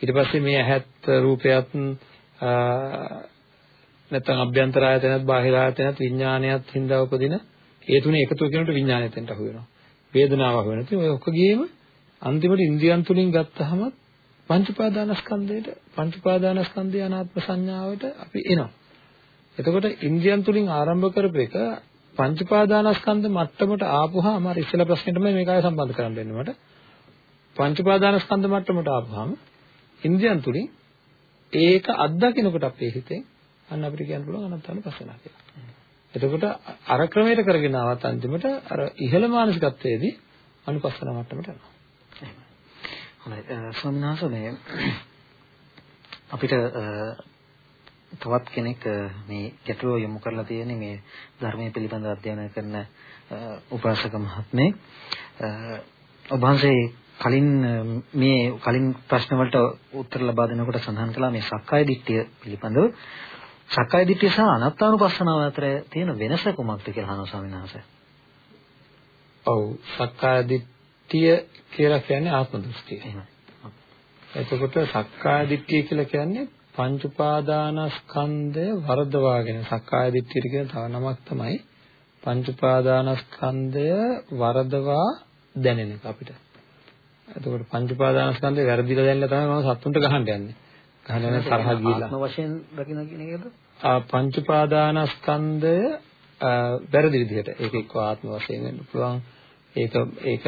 ඊට පස්සේ මේ ඇහත් රූපයත් නැත්නම් අභ්‍යන්තර ආයතනත් බාහිර ආයතනත් විඥානයත් හින්දා උපදින ඒ තුනේ එකතු වෙනකොට විඥානයත් එන්ට අහු වෙනවා. වේදනාව අහු වෙනවා. ඉතින් ඔය ඔක්කොගේම අන්තිමට ඉන්ද්‍රියන් තුලින් ගත්තහම පංච උපාදානස්කන්ධයට පංච උපාදානස්කන්ධය අනාත්ම සංඥාවට අපි එනවා. එතකොට ඉන්ද්‍රියන් තුලින් ආරම්භ කරපු එක පංච උපාදානස්කන්ධ මට්ටමට ආපුවාම අර ඉස්සෙල්ලා ප්‍රශ්නෙට මේක ආයෙ සම්බන්ධ කරන්න වෙන්නේ මට. පංච උපාදානස්කන්ධ මට්ටමට ආපුවාම ඉන්ද්‍රියන් තුලින් ඒක අත්දකින්නකොට අපේ හිතෙන් අන්න අපිට කියන්න පුළුවන් අනත්තානුපස්සනා කියලා. එතකොට අර ක්‍රමයට කරගෙන ආවත් අන්තිමට අර ඉහළ මානසිකත්වයේදී අනුපස්සන මට්ටමට යනවා. හොඳයි ස්වාමීන් වහන්සේ අපිට තවත් කෙනෙක් මේ ගැටලුව යොමු කරලා තියෙන්නේ මේ ධර්මයේ පිළිබඳ අධ්‍යයනය කරන උපාසක මහත්මේ ඔබ කලින් මේ කලින් ප්‍රශ්න වලට උත්තර ලබා දෙනකොට සඳහන් කළා මේ සක්කාය දිට්ඨිය පිළිබඳව සක්කාය දිට්ඨිය සහ අනාත්මානුපස්සනාව අතර තියෙන වෙනස කුමක්ද කියලා අහනවා ස්වාමීන් වහන්සේ. ඔව් සක්කාය දිට්ඨිය කියලා කියන්නේ ආත්ම දෘෂ්ටිය. එතකොට සක්කාය දිට්ඨිය කියලා කියන්නේ පංච උපාදානස්කන්ධය වර්ධවාගෙන සක්කාය දිට්ඨියට කියන තව නමක් තමයි පංච උපාදානස්කන්ධය වර්ධවා දැනෙන එක අපිට. එතකොට පංච උපාදානස්කන්ධය වැරදිලා දැනලා තමයි මම සත්තුන්ට ගහන්න යන්නේ. ගහන්න යන තරහ ගිහිල්ලා. ආත්ම වශයෙන් දකින්න කියන එකද? ආ පංච උපාදානස්කන්ධය වැරදි විදිහට ඒක එක්ක ආත්ම වශයෙන් වෙන්න පුළුවන්. ඒක ඒක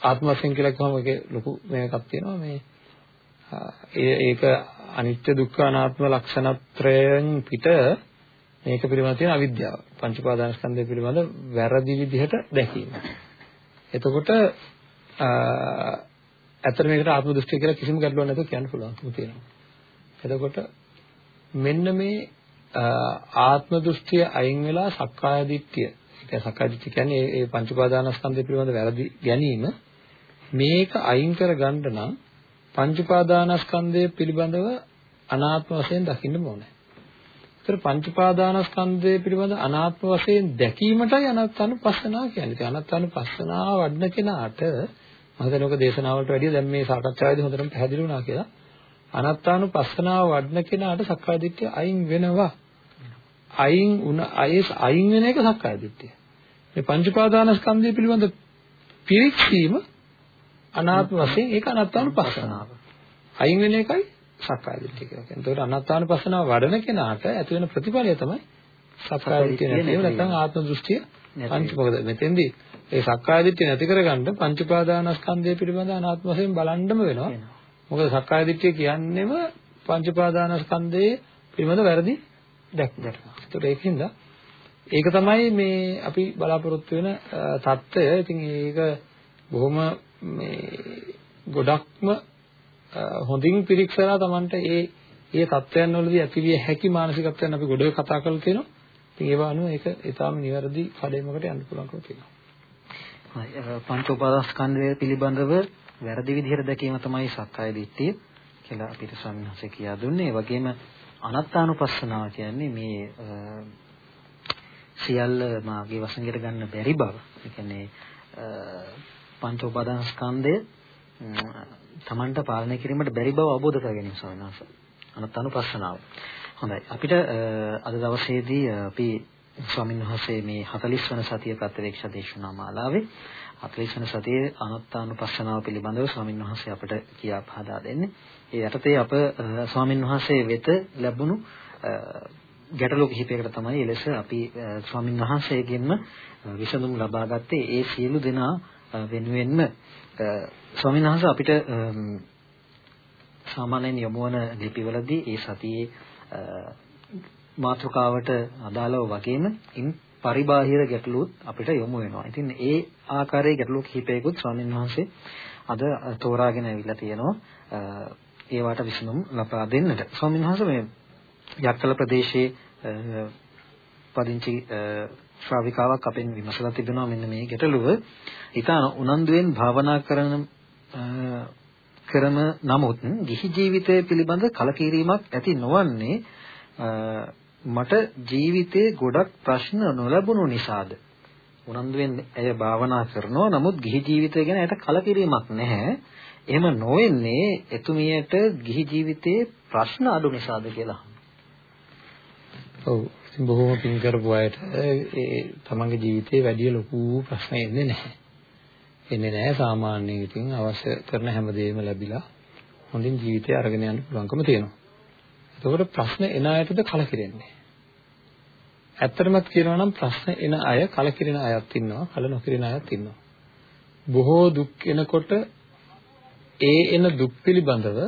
ආත්ම වශයෙන් කියලා කිව්වම ඒකේ ලොකු මේකක් තියෙනවා මේ ඒක අනිත්‍ය දුක්ඛ අනාත්ම ලක්ෂණත්‍රයෙන් පිට මේක පිළිබඳ තියෙන අවිද්‍යාව. පංච උපාදානස්කන්ධය පිළිබඳ වැරදි විදිහට දැකීම. එතකොට ඇත්තට මේකට ආත්ම දෘෂ්ටිය කියලා කිසිම ගැටලුවක් නැතුව කියන්න පුළුවන්කම තියෙනවා. එතකොට මෙන්න මේ ආත්ම දෘෂ්ටිය අයින් වෙලා සක්කාය දිට්ඨිය ඒ සක්කාය දිට්ඨිය කියන්නේ ඒ පංච උපාදානස්කන්ධය පිළිබඳ වැරදි ගැනීම මේක අයින් කරගන්න නම් පංච උපාදානස්කන්ධය පිළිබඳව අනාත්ම වශයෙන් දකින්න ඕනේ. ඒතර පංච උපාදානස්කන්ධය පිළිබඳ අනාත්ම වශයෙන් දැකීමටයි අනත්තනුපස්සනාව කියන්නේ. ඒ අනත්තනුපස්සනාව වඩන කෙනාට මම හිතන්නේ ඔක දේශනාවලට වැඩිය දැන් මේ සාකච්ඡාවේදී හොඳටම පැහැදිලි වුණා කියලා. අනත්තානුපස්සනාව වඩන කෙනාට සක්කාය දිට්ඨිය අයින් වෙනවා. අයින් උන අයස් අයින් වෙන එක සක්කාය දිට්ඨිය. මේ පංච උපාදානස්කන්ධය පිළිබඳ පිරික්සීම අනාත්ම වශයෙන් ඒක අනාත්මානුපස්සනාව. අයින් වෙන එකයි සක්කාය දිට්ඨිය කියලා කියන්නේ. ඒකට අනාත්මානුපස්සනාව වඩන කෙනාට ඇති වෙන ප්‍රතිඵලය තමයි සක්කාය දිට්ඨිය නැතිව නැත්නම් ආත්ම දෘෂ්ටිය පංච මොකද මෙතෙන්දී ඒ සක්කාය දිට්ඨිය නැති කරගන්න පංච ප්‍රාදානස්කන්ධය පිළිබඳ අනාත්ම වශයෙන් බලන්නම වෙනවා. මොකද සක්කාය දිට්ඨිය කියන්නේම පංච ප්‍රාදානස්කන්ධයේ පිළිබඳ වැරදි දැක්මට. ඒතකොට ඒකින්ද ඒක තමයි මේ අපි බලාපොරොත්තු වෙන தত্ত্বය. ඉතින් ඒක බොහොම මේ ගොඩක්ම හොඳින් පිරික්සලා Tamanට ඒ ඒ தත්වයන් වලදී ඇතිවිය හැකි මානසිකත්වයන් අපි ගොඩේ කතා කරලා තියෙනවා. ඉතින් ඒව අනුව ඒක ඊටාම නිවැරදි කඩේමකට යන්න පුළුවන්කම තියෙනවා. හරි පංච උපාදාස්කන්ධය පිළිබඳව වැරදි විදිහට දැකීම තමයි සක්කාය දිට්ඨිය කියලා අපිට ස්වාමීන් වහන්සේ කියා දුන්නේ. ඒ වගේම අනත්තානුපස්සනාව කියන්නේ මේ සියල්ල මාගේ වශයෙන්ට ගන්න බැරි බව. ඒ කියන්නේ පංච උපාදානස්කන්ධය තමන්ට පාලනය කිරීමට බැරි බව අවබෝධ කර ගැනීම ස්වාමීන් වහන්සේ. අනත්තානුපස්සනාව. හොඳයි. අපිට අද දවසේදී අපි ස්වාමීන් වහන්සේ මේ 40 වන සතිය ප්‍රත්‍යක්ෂ දේශනා මාලාවේ 40 වන සතියේ අනත්තානුපස්සනාව පිළිබඳව ස්වාමීන් වහන්සේ අපට කියා පහදා දෙන්නේ. ඒ යටතේ අප ස්වාමීන් වහන්සේ වෙත ලැබුණු ගැටලු කිහිපයකට තමයි එලෙස අපි ස්වාමීන් වහන්සේගෙන්ම විසඳුම් ලබා ගත්තේ. ඒ සියලු දෙනා වෙනුවෙන්ම ස්වාමීන් වහන්සේ අපිට සාමාන්‍යයෙන් යොමු වන ලිපිවලදී ඒ සතියේ මාතෘකාවට අදාළව වගේම ඉන් පරිබාහිර ගැටලුත් අපිට යොමු වෙනවා. ඉතින් ඒ ආකාරයේ ගැටලු කිහිපයකුත් ස්වාමීන් වහන්සේ අද තෝරාගෙන ඇවිල්ලා තියෙනවා. ඒවට විසඳුම් ලබා දෙන්නට. ස්වාමීන් වහන්සේ මේ යක්කල ප්‍රදේශයේ පදිංචි ශ්‍රාවිකාවක් අපෙන් විමසලා තිබෙනවා මෙන්න මේ ගැටලුව. ඊට උනන්දුවෙන් භාවනා කරන කරන නමුත් ගිහි ජීවිතය පිළිබඳ කලකිරීමක් ඇති නොවන්නේ මට ජීවිතේ ගොඩක් ප්‍රශ්න නොලැබුණු නිසාද? උනන්දුවෙන් ඇය භාවනා කරනවා නමුත් ගිහි ජීවිතය ගැන ඇයට කලකිරීමක් නැහැ. එහෙම නොවෙන්නේ එතුමියට ගිහි ජීවිතේ ප්‍රශ්න අඩු නිසාද කියලා. ඔව්. ඉතින් බොහොම පින් කරපු අයට ඒ තමන්ගේ ජීවිතේ වැඩි ලොකු ප්‍රශ්න එන්නේ නැහැ එන්නේ නැහැ සාමාන්‍යයෙන් ඉතින් අවශ්‍ය කරන හැමදේම ලැබිලා හොඳින් ජීවිතය අරගෙන යන්න පුළුවන්කම තියෙනවා එතකොට ප්‍රශ්න එන අයටද කලකිරෙන්නේ. ඇත්තටම කියනවා නම් ප්‍රශ්න එන අය කලකිරෙන අයත් ඉන්නවා, කල නොකිරෙන අයත් ඉන්නවා. බොහෝ දුක් එනකොට ඒ එන දුක් පිළිබඳව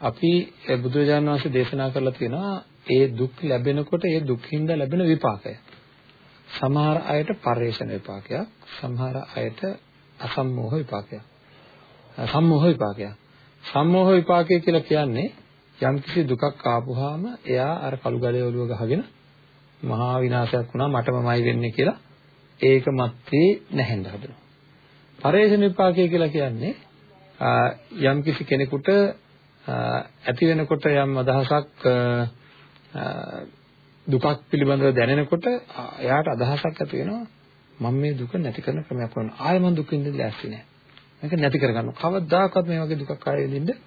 අපි බුදුරජාණන් වහන්සේ දේශනා කරලා තියෙනවා ඒ දුක් ලැබෙනකොට ඒ දුක්ඛින්ද ලැබෙන විපාකය. සමහර අයට පරේෂණ විපාකයක්, සමහර අයට අසම්මෝහ විපාකයක්. සම්මෝහ විපාකයක්. සම්මෝහ විපාකය කියලා කියන්නේ යම්කිසි දුකක් ආපුවාම එයා අර කළු ගලේ ඔළුව ගහගෙන මහා විනාශයක් වුණා මටමමයි වෙන්නේ කියලා ඒක මැත්තේ නැහෙන්න හදනවා. පරේෂණ විපාකය කියලා කියන්නේ යම්කිසි කෙනෙකුට ඇති වෙනකොට යම් අදහසක් දුකක් පිළිබඳව දැනෙනකොට එයාට අදහසක් ඇති වෙනවා මම මේ දුක නැති කරන ක්‍රමයක් වුණා. ආයෙ මම දුකින් ඉඳලා ලෑස්ති නෑ. මේක නැති කරගන්න. කවදාකවත් මේ වගේ දුකක් ආයෙ විඳින්න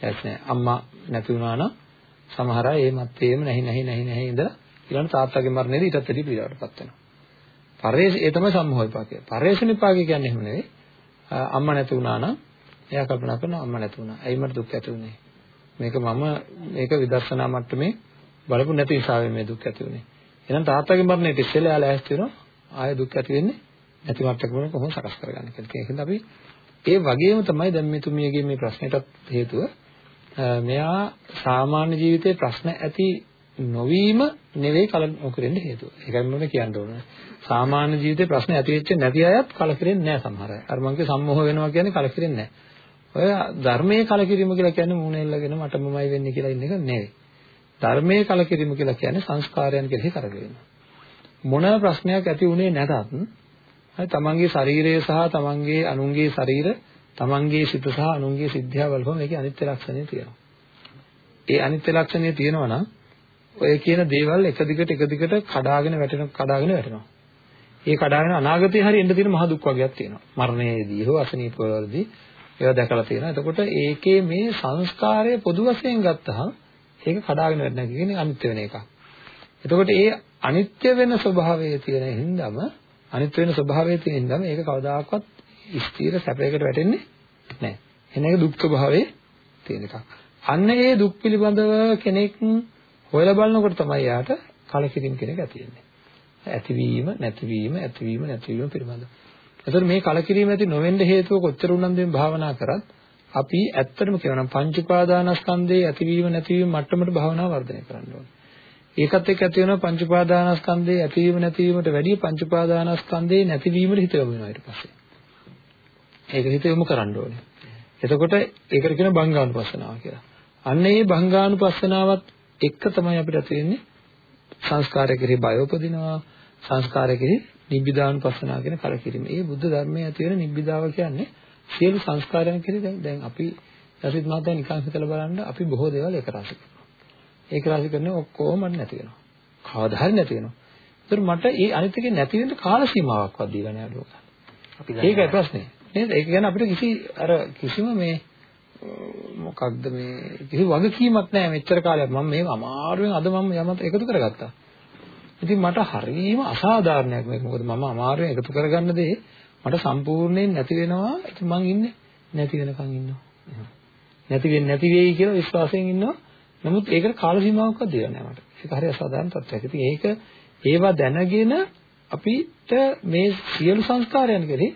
ඇස් නැහැ. අම්මා නැති වුණා නම් සමහර අය ඒ මත්තේම නැහි නැහි නැහි නැහි ඉඳලා ඊළඟ තාත්තාගේ මරණයේදී ඊටත් වැඩි පීඩාවටපත් වෙනවා. පරේෂ ඒ තමයි සම්මෝහිපාකය. පරේෂණ විපාකය කියන්නේ එහෙම නෙවෙයි. අම්මා නැති වුණා නම් එයා කල්පනා කරනවා අම්මා නැති වුණා. ඇයි මට දුක් ඇති වුනේ? මේක මම මේක විදර්ශනා මට්ටමේ බලපු නැති නිසා මේ දුක් ඇති වුනේ. එහෙනම් තාත්තාගේ මරණයට ඉස්සෙල්ලා එයා ලෑස්ති වෙනවා ආයෙ දුක් ඇති වෙන්නේ නැති මට්ටමකට කොහොමද සකස් කරගන්නේ කියලා. ඒකෙන්ද අපි ඒ වගේම තමයි දැන් මෙතුමියගේ මේ ප්‍රශ්නෙටත් හේතුව මෙයා සාමාන්‍ය ජීවිතේ ප්‍රශ්න ඇති නොවීම නෙවෙයි කලකිරෙන්න හේතුව. ඒකයි මම කියන්න ඕනේ. සාමාන්‍ය ජීවිතේ ප්‍රශ්න ඇති වෙච්ච නැති අයත් කලකිරෙන්නේ නැහැ සමහර අය. අර මං කිය සම්මෝහ වෙනවා කියන්නේ කලකිරෙන්නේ නැහැ. ඔය ධර්මයේ කලකිරීම කියලා කියන්නේ මූණ එල්ලගෙන මටමමයි වෙන්නේ කියලා ඉන්න එක නෙවෙයි. ධර්මයේ කලකිරීම කියලා කියන්නේ සංස්කාරයන් කෙරෙහි කරකිරීම. මොන ප්‍රශ්නයක් ඇති වුණේ නැතත් හරි තමන්ගේ ශරීරය සහ තමන්ගේ අනුන්ගේ ශරීර තමන්ගේ සිත සහ අනුන්ගේ සිද්ධියා වලම මේකේ අනිත්‍ය ලක්ෂණය තියෙනවා. ඒ අනිත්‍ය ලක්ෂණය තියෙනවා නම් ඔය කියන දේවල් එක දිගට එක දිගට කඩාගෙන වැටෙන කඩාගෙන වැටෙනවා. ඒ කඩාගෙන අනාගතේ හරි එන්න තියෙන මහ දුක් වර්ගයක් තියෙනවා. මරණයේදී හෝ අසනීපවලදී ඒවා දැකලා තියෙනවා. එතකොට ඒකේ මේ සංස්කාරය පොදු වශයෙන් ගත්තහම ඒක කඩාගෙන වැටෙනවා කියන්නේ අනිත්‍ය වෙන එකක්. එතකොට ඒ අනිත්‍ය වෙන ස්වභාවයේ තියෙන හින්දාම අනිත්‍ය වෙන ස්වභාවයේ තියෙන හින්දාම ඒක කවදාකවත් ස්ථිර සැපයකට වැටෙන්නේ නැහැ. එන එක දුක් ස්වභාවයේ තියෙන එකක්. අන්න ඒ දුක් පිළිබඳව කෙනෙක් හොයලා බලනකොට තමයි යාට කලකිරීම කෙනෙක් ඇති වෙන්නේ. ඇතිවීම නැතිවීම ඇතිවීම නැතිවීම පිළිබඳව. එතකොට මේ කලකිරීම ඇති නොවෙන්න හේතුව කොච්චර උනන්දුවෙන් භාවනා කරත් අපි ඇත්තටම කියනවා නම් පංච උපාදානස්කන්ධයේ ඇතිවීම නැතිවීම මට්ටමට භාවනාව වර්ධනය කරන්න ඕනේ. ඒකත් එක්ක ඇති වෙනවා පංච උපාදානස්කන්ධයේ ඇතිවීම නැතිවීමට වැඩිය පංච උපාදානස්කන්ධයේ නැතිවීමට හිත යොමු වෙනවා ඊට පස්සේ. ඒක හිත යොමු කරන්න ඕනේ. එතකොට ඒකට කියන බංගානුපස්සනාව කියලා. අන්න ඒ බංගානුපස්සනාවත් එක්ක තමයි අපිට ඇති වෙන්නේ සංස්කාරය කෙරෙහි බය උපදිනවා සංස්කාරය කෙරෙහි නිබ්බිදානුපස්සනාව කියන කලකිරීම. ඒ බුද්ධ ධර්මයේ ඇති වෙන නිබ්බිදාව කියන්නේ සියලු සංස්කාරයන් කෙරෙහි දැන් දැන් අපි රසිත මාතේ නිකන් හිතලා බලන්න අපි බොහෝ දේවල් එක රාශි කරනවා. ඒක රාශි කරන්නේ ඔක්කොම නැති වෙනවා. කවදා හරි නැති වෙනවා. ඒතර මට ඒ අනිත් එකේ නැති වෙන්න කාල සීමාවක්වත් දීලා නෑ අඩුව ගන්න. අපි ඒකයි ප්‍රශ්නේ. නේද? ඒක ගැන අපිට කිසි අර කිසිම මේ මොකක්ද මේ කිසි වගකීමක් නැහැ මෙච්චර කාලයක් මම මේක අමාරුවෙන් අද මම යමත් එකතු කරගත්තා. ඉතින් මට හරියම අසාධාරණයක් මේක. මොකද මම අමාරුවෙන් එකතු කරගන්න දේ මට සම්පූර්ණයෙන් නැති වෙනවා. ඉතින් මං ඉන්නේ නැති වෙනකන් ඉන්නවා. නැති වෙන්නේ නැති වෙයි කියලා විශ්වාසයෙන් ඉන්නවා. නමුත් ඒකට කාල සීමාවක්වත් දෙන්නේ නැහැ මට. ඒක හරිය අසාධාරණ තත්ත්වයක්. ඉතින් ඒක ඒවා දැනගෙන අපිට මේ සියලු සංස්කාරයන් කෙරෙහි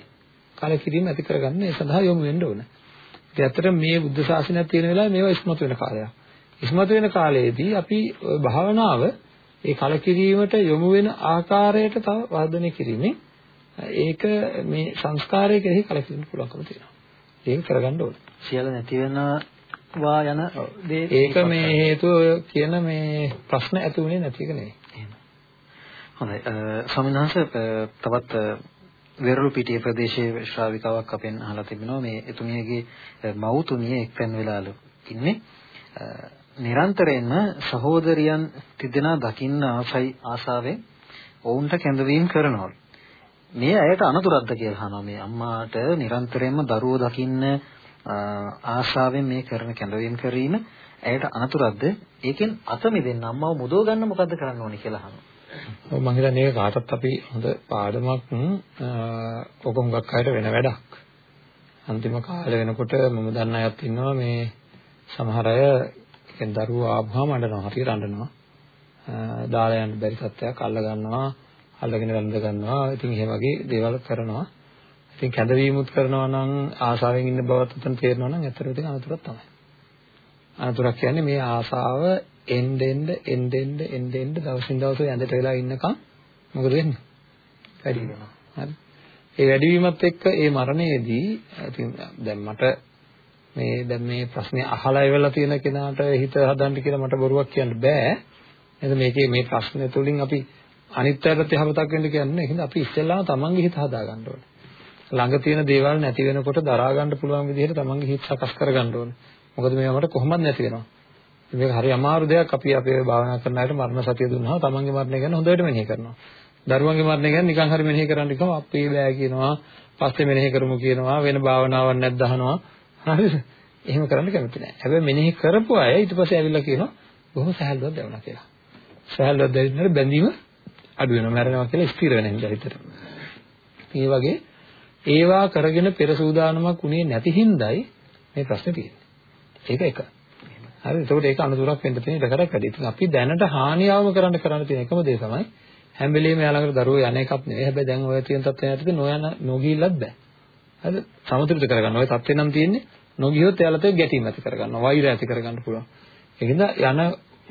කලකිරීම ඇති කරගන්න ඒ සඳහා යොමු වෙන්න ඕන. ඉතින් ඇත්තට මේ බුද්ධ ශාසනයක් තියෙන වෙලාවේ මේවා ඉස්මතු වෙන කාලයක්. ඉස්මතු වෙන කාලයේදී අපි භාවනාව ඒ කලකිරීමට යොමු වෙන ආකාරයට තව වර්ධනය කිරීමෙන් ඒක මේ සංස්කාරය කෙරෙහි කලකිරීමට පුළුවන්කම තියෙනවා. ඒක කරගන්න ඕනේ. සියල්ල නැති වෙනවා යන දේ ඒක මේ හේතුව කියන මේ ප්‍රශ්න ඇති වුණේ නැති එක නෙවෙයි. එහෙම. හොඳයි. ස්වාමීන් වහන්සේ තවත් වෙරළු පිටිය ප්‍රදේශයේ ශ්‍රාවිකාවක් අපෙන් අහලා තිබෙනවා මේ එතුමියගේ මව්තුමිය එක්තැන් වෙලාලු ඉන්නේ නිරන්තරයෙන්ම සහෝදරියන් තිදෙනා දකින්න ආසයි ආසාවෙන් ඔවුන්ට කැඳවීම කරනවලු මේ ඇයට අනතුරක්ද කියලා අහනවා මේ අම්මාට නිරන්තරයෙන්ම දරුවෝ දකින්න ආශාවෙන් මේ කරන කැඳවීම කිරීම ඇයට අනතුරක්ද ඒකෙන් අත මිදෙන්න අම්මව මුදව ගන්න මොකද්ද කරන්න ඕනේ කියලා අහනවා ඔව් මම හිතන්නේ ඒක කාටත් අපි හොඳ පාඩමක් ඔක හුඟක් අයට වෙන වැඩක්. අන්තිම කාලේ වෙනකොට මම දන්න අයත් ඉන්නවා මේ සමහර අය කියන්නේ දරුවෝ ආවම අඬනවා හරියට අඬනවා. දාලා යන්න බැරි තත්ත්වයක් අල්ල ගන්නවා, අල්ලගෙන වැළඳ ගන්නවා. ඉතින් එහෙම වගේ දේවල් කරනවා. ඉතින් කැඳවීමුත් කරනවා නම් ආසාවෙන් ඉන්න බවත් උතන තේරෙනවා නම් ඇත්තටම ඉතින් අනතුරක් තමයි. අනතුරක් කියන්නේ මේ ආසාව එන්න එන්න එන්න එන්න එන්න එන්න දවසින් දවස ඇඳට වෙලා ඉන්නකම් මොකද වෙන්නේ? වැඩි වෙනවා. හරි. ඒ වැඩිවීමත් එක්ක ඒ මරණයේදී ඉතින් දැන් මට මේ දැන් මේ ප්‍රශ්නේ අහලා ඉවරලා තියෙන කෙනාට හිත හදන්න කියලා මට බොරුවක් කියන්න බෑ. එහෙනම් මේකේ මේ ප්‍රශ්නේ තුලින් අපි අනිත්‍යයට යහපතක් වෙන්න කියන්නේ. එහෙනම් අපි ඉස්සෙල්ලාම තමන්ගේ හිත හදා ගන්න ඕනේ. ළඟ තියෙන දේවල් නැති වෙනකොට දරා ගන්න පුළුවන් විදිහට තමන්ගේ හිත සකස් කර ගන්න ඕනේ. මොකද මේවා මට කොහොමද නැති වෙනවා. මේක හරි අමාරු දෙයක් අපි අපේ භාවනා කරන අයට මරණ සතිය දුන්නාම තමන්ගේ මරණය ගැන හොඳට මෙනෙහි කරනවා. දරුවන්ගේ මරණය ගැන නිකන් හරි මෙනෙහි කරන්න කිව්වම අපේ බෑ කියනවා. පස්සේ මෙනෙහි කරමු කියනවා. වෙන භාවනාවක් නැද්ද අහනවා. හරිද? එහෙම කරන්න කැමති නැහැ. හැබැයි මෙනෙහි කරපු අය ඊට පස්සේ ඇවිල්ලා කියනවා බොහොම සහැල්ලුවක් දැනුණා කියලා. සහැල්ලුවක් දැනෙන්න බැඳීම අඩු වෙනවා. මැරෙනවා කියලා ස්ථිර වෙන හින්දා හිතට. මේ වගේ ඒවා කරගෙන පෙර සූදානමක් උනේ නැති හින්දායි මේ ප්‍රශ්නේ තියෙන්නේ. ඒක එක. හරි එතකොට ඒක අනුතරක් වෙන්න තියෙන ඉඩකඩක් වැඩි. ඉතින් අපි දැනට හානියවම කරන්න කරන්න තියෙන එකම දේ තමයි හැම වෙලෙම යාළඟට දරුවෝ යන එකක් නෙවෙයි. හැබැයි දැන් ඔය තියෙන තත්ත්වයන් යටතේ නොයන නොගිහිල්ලත් බෑ. හරිද? සමතුලිත කරගන්න. ඔය තත්ත්වේ නම් තියෙන්නේ නොගියොත් එයාලට ගැටීම් ඇති කරගන්න, වෛරය ඇති කරගන්න පුළුවන්. ඒකින්ද යන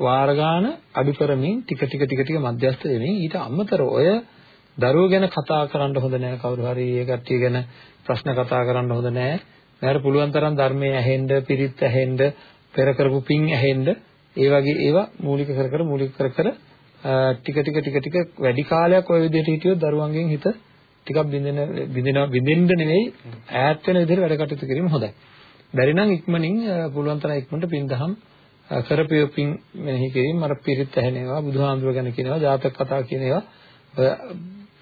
වාර ගන්න අඩු කරමින් ටික ටික ටික ටික මධ්‍යස්ථ වෙමින් ඊට අමතරව ඔය දරුවෝ ගැන කතා කරන්න හොඳ නෑ කවුරු හරි ඒ කට්ටිය ගැන ප්‍රශ්න කතා කරන්න හොඳ නෑ. මෑර පුළුවන් තරම් ධර්මයේ ඇහෙන්න, පිරිත් ඇහෙන්න, පෙර කරපු පින් ඇහෙන්න ඒ වගේ ඒවා මූලික කර කර මූලික කර කර ටික ටික ටික ටික වැඩි කාලයක් ওই විදිහට හිටියොත් දරුවන්ගෙන් හිත ටිකක් බින්දෙන බින්දෙන බින්දෙන්න නෙවෙයි ඈත් වෙන විදිහට වැඩ කටයුතු කිරීම හොඳයි. බැරි නම් ඉක්මනින් පුළුවන් තරම් ඉක්මනට පින්දහම් කරපිය පින් මෙනෙහි කිරීම අර පිරිත් ඇහෙනවා බුදුහාමුදුර ගැන කියනවා ජාතක කතා කියන ඒවා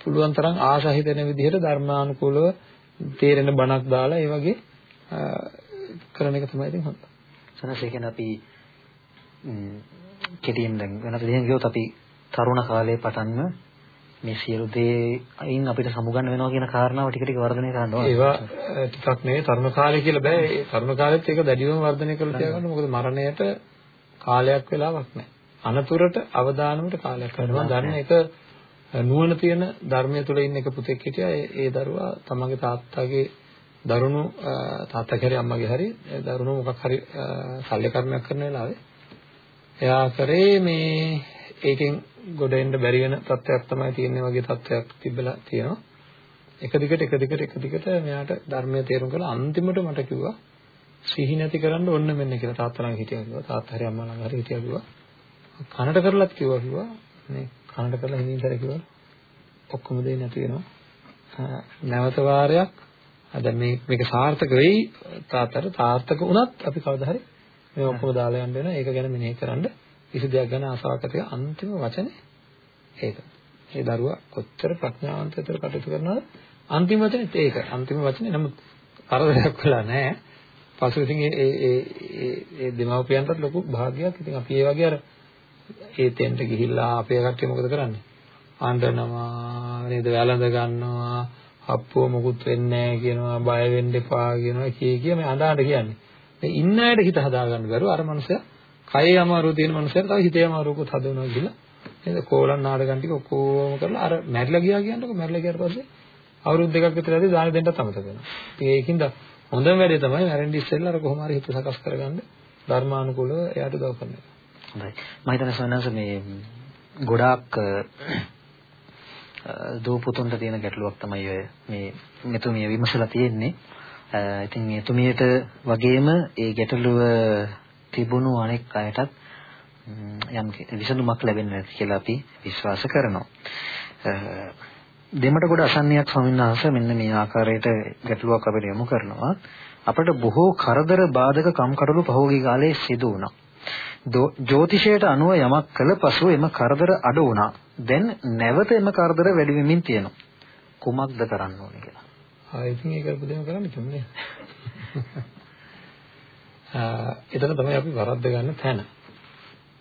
පුළුවන් තරම් ආශා හිතෙන විදිහට ධර්මානුකූලව තේරෙන බණක් දාලා ඒ වගේ කරන එක තමයි ඉතින් හොඳ. සනස ඒ කියන්නේ අපි කෙටියෙන් දැන් වෙනත් දෙයක් ගියොත් අපි තරුණ කාලේ පටන්ම මේ සියලු දේයින් අපිට සමුගන්න වෙනවා කියන කාරණාව ටික ටික වර්ධනය කරන්න ඕනේ. ඒවා ටිකක් නෙවෙයි තරුණ කාලේ කියලා බෑ. ඒ තරුණ කාලෙත් ඒක දැඩිවම වර්ධනය කරලා තියාගන්න. මොකද මරණයට කාලයක් වෙලාවක් නැහැ. අනතුරට අවදානමට කාලයක් වෙනවා. දන්න එක නුවණ තියෙන ධර්මයේ තුල ඉන්න එක පුතෙක් හිටියා. ඒ දරුවා තමන්ගේ තාත්තාගේ දරුණු තාත්තගේ හරි අම්මගේ හරි දරුණු මොකක් හරි ශල්‍ය කර්මයක් කරන වෙලාවේ එයා කරේ මේ ඒකෙන් ගොඩ එන්න බැරි වෙන තත්ත්වයක් තමයි තියෙන්නේ වගේ තත්ත්වයක් තිබිලා තියෙනවා. එක දිගට එක දිගට එක දිගට මෙයාට ධර්මයේ තේරුම් කරලා අන්තිමට මට කිව්වා සිහි නැති කරන්න ඕන්න මෙන්න කියලා තාත්තා ළඟ හිටියා කිව්වා. තාත්තා හරි අම්මා ළඟ හරි හිටියා කිව්වා. කනට කරලත් කිව්වා කිව්වා මේ කනට කරලා හිමින්තර කිව්වා ඔක්කොම දේ නැති වෙනවා. නැවත වාරයක් දැන් මේ මේක සාර්ථක වෙයි තාත්තට තාර්ථක වුණත් අපි කවදා හරි මේ ඔක්කොම දාලා යන්න වෙනවා. ඒක ගැන මෙනෙහි කරන්න කිසි දෙයක් ගැන ආසාවක් ඇති අන්තිම වචනේ ඒක. ඒ දරුවා කොච්චර ප්‍රඥාවන්තව කටයුතු කරනවද? අන්තිම වචනේත් ඒක. අන්තිම වචනේ නමුත් කරදරයක් වෙලා නැහැ. පසු ඉතින් ඒ ඒ ඒ ඒ දෙමව්පියන්ටත් ලොකු භාග්යක්. ඉතින් අපි ඒ වගේ අර ඒ තෙන්ට ගිහිල්ලා අපේ කට්ටිය මොකද කරන්නේ? අඬනවා නේද? වැළඳ ගන්නවා අප්පුව මොකුත් වෙන්නේ නැහැ කියනවා බය වෙන්න එපා කියනවා කී කිය මේ අඬාට කියන්නේ. මේ ඉන්න අයට හිත හදාගන්න බැරුව අර මනුස්සයා කයේ අමාරුව තියෙන මනුස්සයාට තව හිතේ අමාරුවකුත් හදවනවා කියලා. නේද? කෝලම් නාටකම් ටික ඔක්කොම කරලා අර මැරිලා ගියා කියන්නකො මැරිලා ගියාට පස්සේ අවුරුදු දෙකක් විතර ඇදී දාන දෙන්නත් අමතක වෙනවා. ඉතින් ඒකින්ද හොඳම වැඩේ තමයි මැරෙන්න ඉස්සෙල්ලා අර කොහොම හරි හිත සකස් කරගන්න ධර්මානුකූලව එයාට උදව් කරන එක හොඳයි. මම හිතන්නේ සවනස මේ ගොඩාක් දූ පුතුන්ට තියෙන ගැටලුවක් තමයි ඔය මේ මෙතුමිය විමසලා තියෙන්නේ. ඉතින් මේ තුමියට වගේම ඒ ගැටලුව තිබුණු අනෙක් අයටත් යම් විසඳුමක් ලැබෙන්න ඇති කියලා අපි විශ්වාස කරනවා. දෙමට කොට අසන්නයක් ස්වාමීන් වහන්සේ මෙන්න මේ ආකාරයට ගැටලුවක් අපිට යොමු කරනවා. අපට බොහෝ කරදර බාධක කම්කටොළු පහෝගී කාලයේ සිදු වුණා. ජ්‍යොතිෂයට අනුව යමක් කළ පසු එම කරදර අඩු වුණා. දැන් නැවත එම කරදර වැඩි වෙමින් තියෙනවා. කුමක්ද කරන්න ඕනේ කියලා. ආ ඉතින් ඒක පුදුම කරන්න තුන්නේ. <laughs> ආ එතන තමයි අපි වරද්ද ගන්න තැන.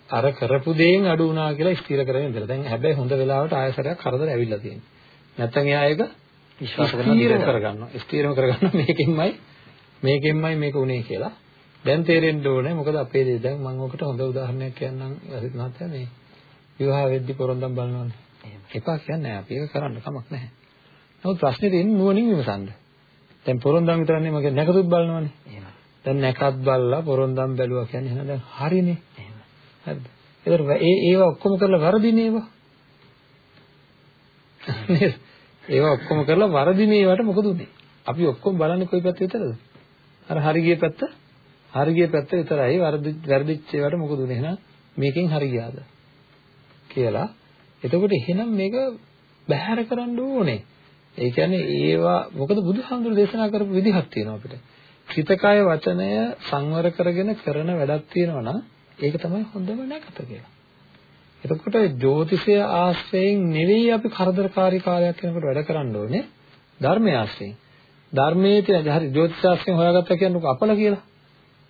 අර කරපු දේෙන් අඩු වුණා කියලා ස්ථිර කරගෙන ඉඳලා. දැන් හැබැයි හොඳ වෙලාවට ආයසරයක් කරදර ඇවිල්ලා තියෙනවා. නැත්තම් එයා ඒක විශ්වාස කරනවා කරගන්නවා. ස්ථිරව කරගන්නවා මේකෙන්මයි මේකෙන්මයි මේක උනේ කියලා. දැන් තේරෙන්න ඕනේ මොකද අපේ දේ දැන් මම ඔකට හොඳ උදාහරණයක් කියන්නම් අසිත මහත්තයා මේ විවාහ වෙද්දි පොරොන්දම් බලනවානේ. එපා කියන්නේ අපි ඒක කරන්න කමක් නැහැ. නමුත් ප්‍රශ්නේ තියෙන්නේ නුවණින් විමසන්න. දැන් පොරොන්දම් විතරනේ මගේ නැකතුත් බලනවානේ. එහෙම. දැන් නැකත් බලලා පොරොන්දම් බැලුවා කියන්නේ එහෙනම් දැන් හරිනේ. එහෙම. හරිද? ඒතර ඒ ඒවා ඔක්කොම කරලා වරදිනේ ඒවා. නේද? ඒවා ඔක්කොම කරලා වරදිනේ ඒවට මොකද උනේ? අපි ඔක්කොම බලන්නේ කොයි පැත්ත විතරද? අර හරි ගිය පැත්ත හරි ගිය පැත්ත විතරයි වරදි වැරදිච්ච ඒවාට මොකද උනේ එහෙනම් මේකෙන් හරි ගියාද කියලා එතකොට එහෙනම් මේක බැහැර කරන්න ඕනේ ඒ කියන්නේ ඒවා මොකද බුදුහාමුදුරු දේශනා කරපු විදිහක් තියෙනවා අපිට. හිතකය වචනය සංවර කරගෙන කරන වැඩක් තියෙනවා නම් ඒක තමයි හොඳම නැකත කියලා. එතකොට ජ්‍යොතිෂය ආශ්‍රයෙන් නෙවෙයි අපි කරදරකාරී කාර්යයක් කරනකොට වැඩ කරන්න ඕනේ ධර්මය ආශ්‍රයෙන්. ධර්මයේ තියෙන හරි ජ්‍යොතිෂ ආශ්‍රයෙන් හොයාගත්තා කියන්නේ අපල කියලා.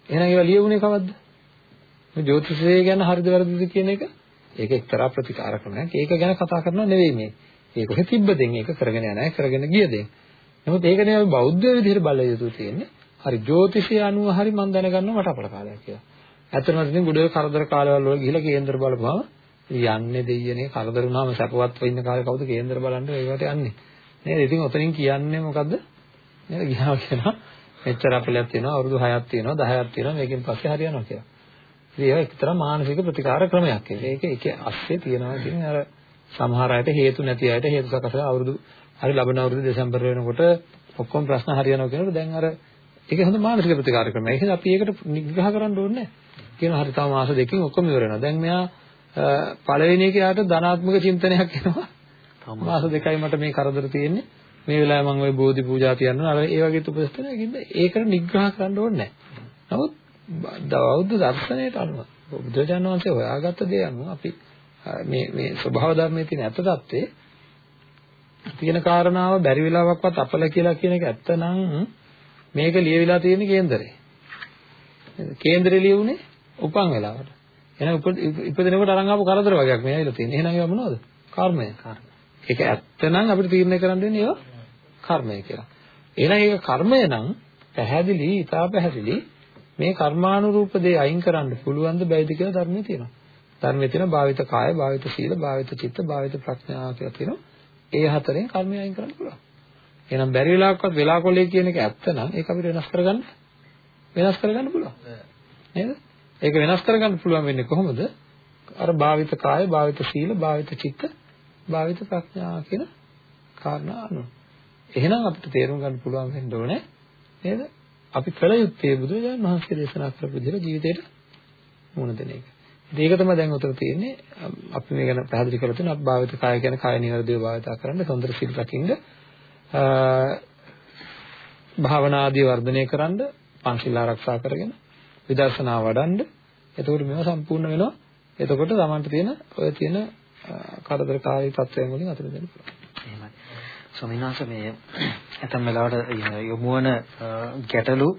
එහෙනම් ඒවා ලියුනේ කවද්ද? මේ ජ්‍යොතිෂය ගැන හරිද වැරදිද කියන එක ඒක එක්තරා ප්‍රතිකාර ක්‍රමයක්. ඒක ගැන කතා කරනව නෙවෙයි මේ. ඒක කොහෙ තිබ්බ දෙන් ඒක කරගෙන යනවා කරගෙන ගිය දෙන්. නමුත් ඒක නේ අපි බෞද්ධ විදිහට බල යුතු තියෙන්නේ. හරි ජ්‍යොතිෂය අනුව හරි මම දැනගන්නවා මට අපල කාලයක් කියලා. ඇත්තටම ඉතින් ගොඩේ කරදර කාලවල වල ගිහිලා කේන්දර බලපුවම යන්නේ දෙයියනේ කරදර වුණාම සැපවත්ව ඉන්න කාලේ කවුද කේන්දර බලන්න ඒවට යන්නේ. නේද? ඉතින් ඔතනින් කියන්නේ මොකද්ද? නේද? ගියා කියනවා මෙච්චර අපලයක් තියෙනවා අවුරුදු 6ක් තියෙනවා 10ක් තියෙනවා මේකෙන් පස්සේ හරියනවා කියලා. ඉතින් ඒක එක්තරා මානසික ප්‍රතිකාර ක්‍රමයක්. ඒක ඒකේ අස්සේ තියෙනවා කියන්නේ අර සමහර අයට හේතු නැති අයට හේතු සකසලා අවුරුදු හරි ලබන අවුරුදු දෙසැම්බර් වෙනකොට ඔක්කොම ප්‍රශ්න හරියනවා කියනකොට දැන් අර ඒක හොඳ මානසික ප්‍රතිකාර ක්‍රමයක්. ඒක අපි ඒකට නිග්‍රහ කරන්න ඕනේ නැහැ. කියනවා හරි තව මාස දෙකකින් ඔක්කොම ඉවර වෙනවා. දැන් මෙයා පළවෙනි එක යාට ධනාත්මක චින්තනයක් එනවා. මාස දෙකයි මට මේ කරදර තියෙන්නේ. මේ වෙලාවේ මම ওই බෝධි පූජා තියනවා. අර ඒ වගේ උපස්ථානයක් ඉඳ ඒකට නිග්‍රහ කරන්න ඕනේ නැහැ. නමුත් බෞද්ධ දර්ශනයට අනුව බුදුරජාණන් වහන්සේ හොයාගත්ත දේ අනුව අපි මේ මේ ස්වභාව ධර්මයේ තියෙන ඇත්ත தත්ත්වේ තියෙන කාරණාව බැරි වෙලාවක්වත් අපල කියලා කියන එක ඇත්තනම් මේක ලියවිලා තියෙන්නේ කේන්දරේ. කේන්දරේ ලියුනේ උපන් වෙලාවට. එහෙනම් ඉපදෙනකොට අරන් ආපු කරදර වගේක් මේ ඇවිල්ලා තියෙන්නේ. එහෙනම් ඒවා මොනවද? කර්මය. ඒක ඇත්තනම් අපිට තීරණය කරන්න වෙන්නේ ඒවා කර්මය කියලා. එහෙනම් ඒක කර්මය නම් පැහැදිලි, ඉතා පැහැදිලි මේ කර්මානුරූප දේ අයින් කරන්න පුළුවන් ද බැයිද කියලා ධර්මයේ තියෙනවා. ධර්මයේ තියෙන භාවිත කාය, භාවිත සීල, භාවිත චිත්ත, භාවිත ප්‍රඥා කියලා තියෙනවා. ඒ හතරෙන් කර්මය අයින් කරන්න පුළුවන්. එහෙනම් බැරි වෙලාවකවත් වෙලාකොලේ කියන එක ඇත්ත නම් ඒක අපිට වෙනස් කරගන්න වෙනස් කරගන්න පුළුවන්. නේද? ඒක වෙනස් කරගන්න පුළුවන් වෙන්නේ කොහොමද? අර භාවිත කාය, භාවිත සීල, භාවිත චිත්ත, භාවිත ප්‍රඥා කියන කාරණා අනුව. එහෙනම් අපිට තේරුම් ගන්න පුළුවන් වෙන්න ඕනේ නේද? අපි කල යුත්තේ බුදුරජාණන් වහන්සේ දේශනා කරපු විදිහට ජීවිතේට මුහුණ දෙන එක. ඒක තමයි දැන් උතර තියෙන්නේ අපි මේ ගැන පැහැදිලි කරලා තියෙනවා අභාවිත කාය කියන්නේ කාය නිවර්දිව භාවිතා කරන්න සොඳර සිල් රකින්න භාවනා ආදී වර්ධනය කරන්න පංචශීල ආරක්ෂා කරගෙන විදර්ශනා වඩන්න එතකොට මේවා සම්පූර්ණ වෙනවා. එතකොට Tamanට තියෙන ඔය තියෙන කරදරකාරී තත්ත්වයන් වලින් අතර දෙන්න පුළුවන්. එහෙමයි. ස්වාමීන් වහන්සේ මේ <clears throat> ඇතම් වෙලාවට යොමු වන ගැටලු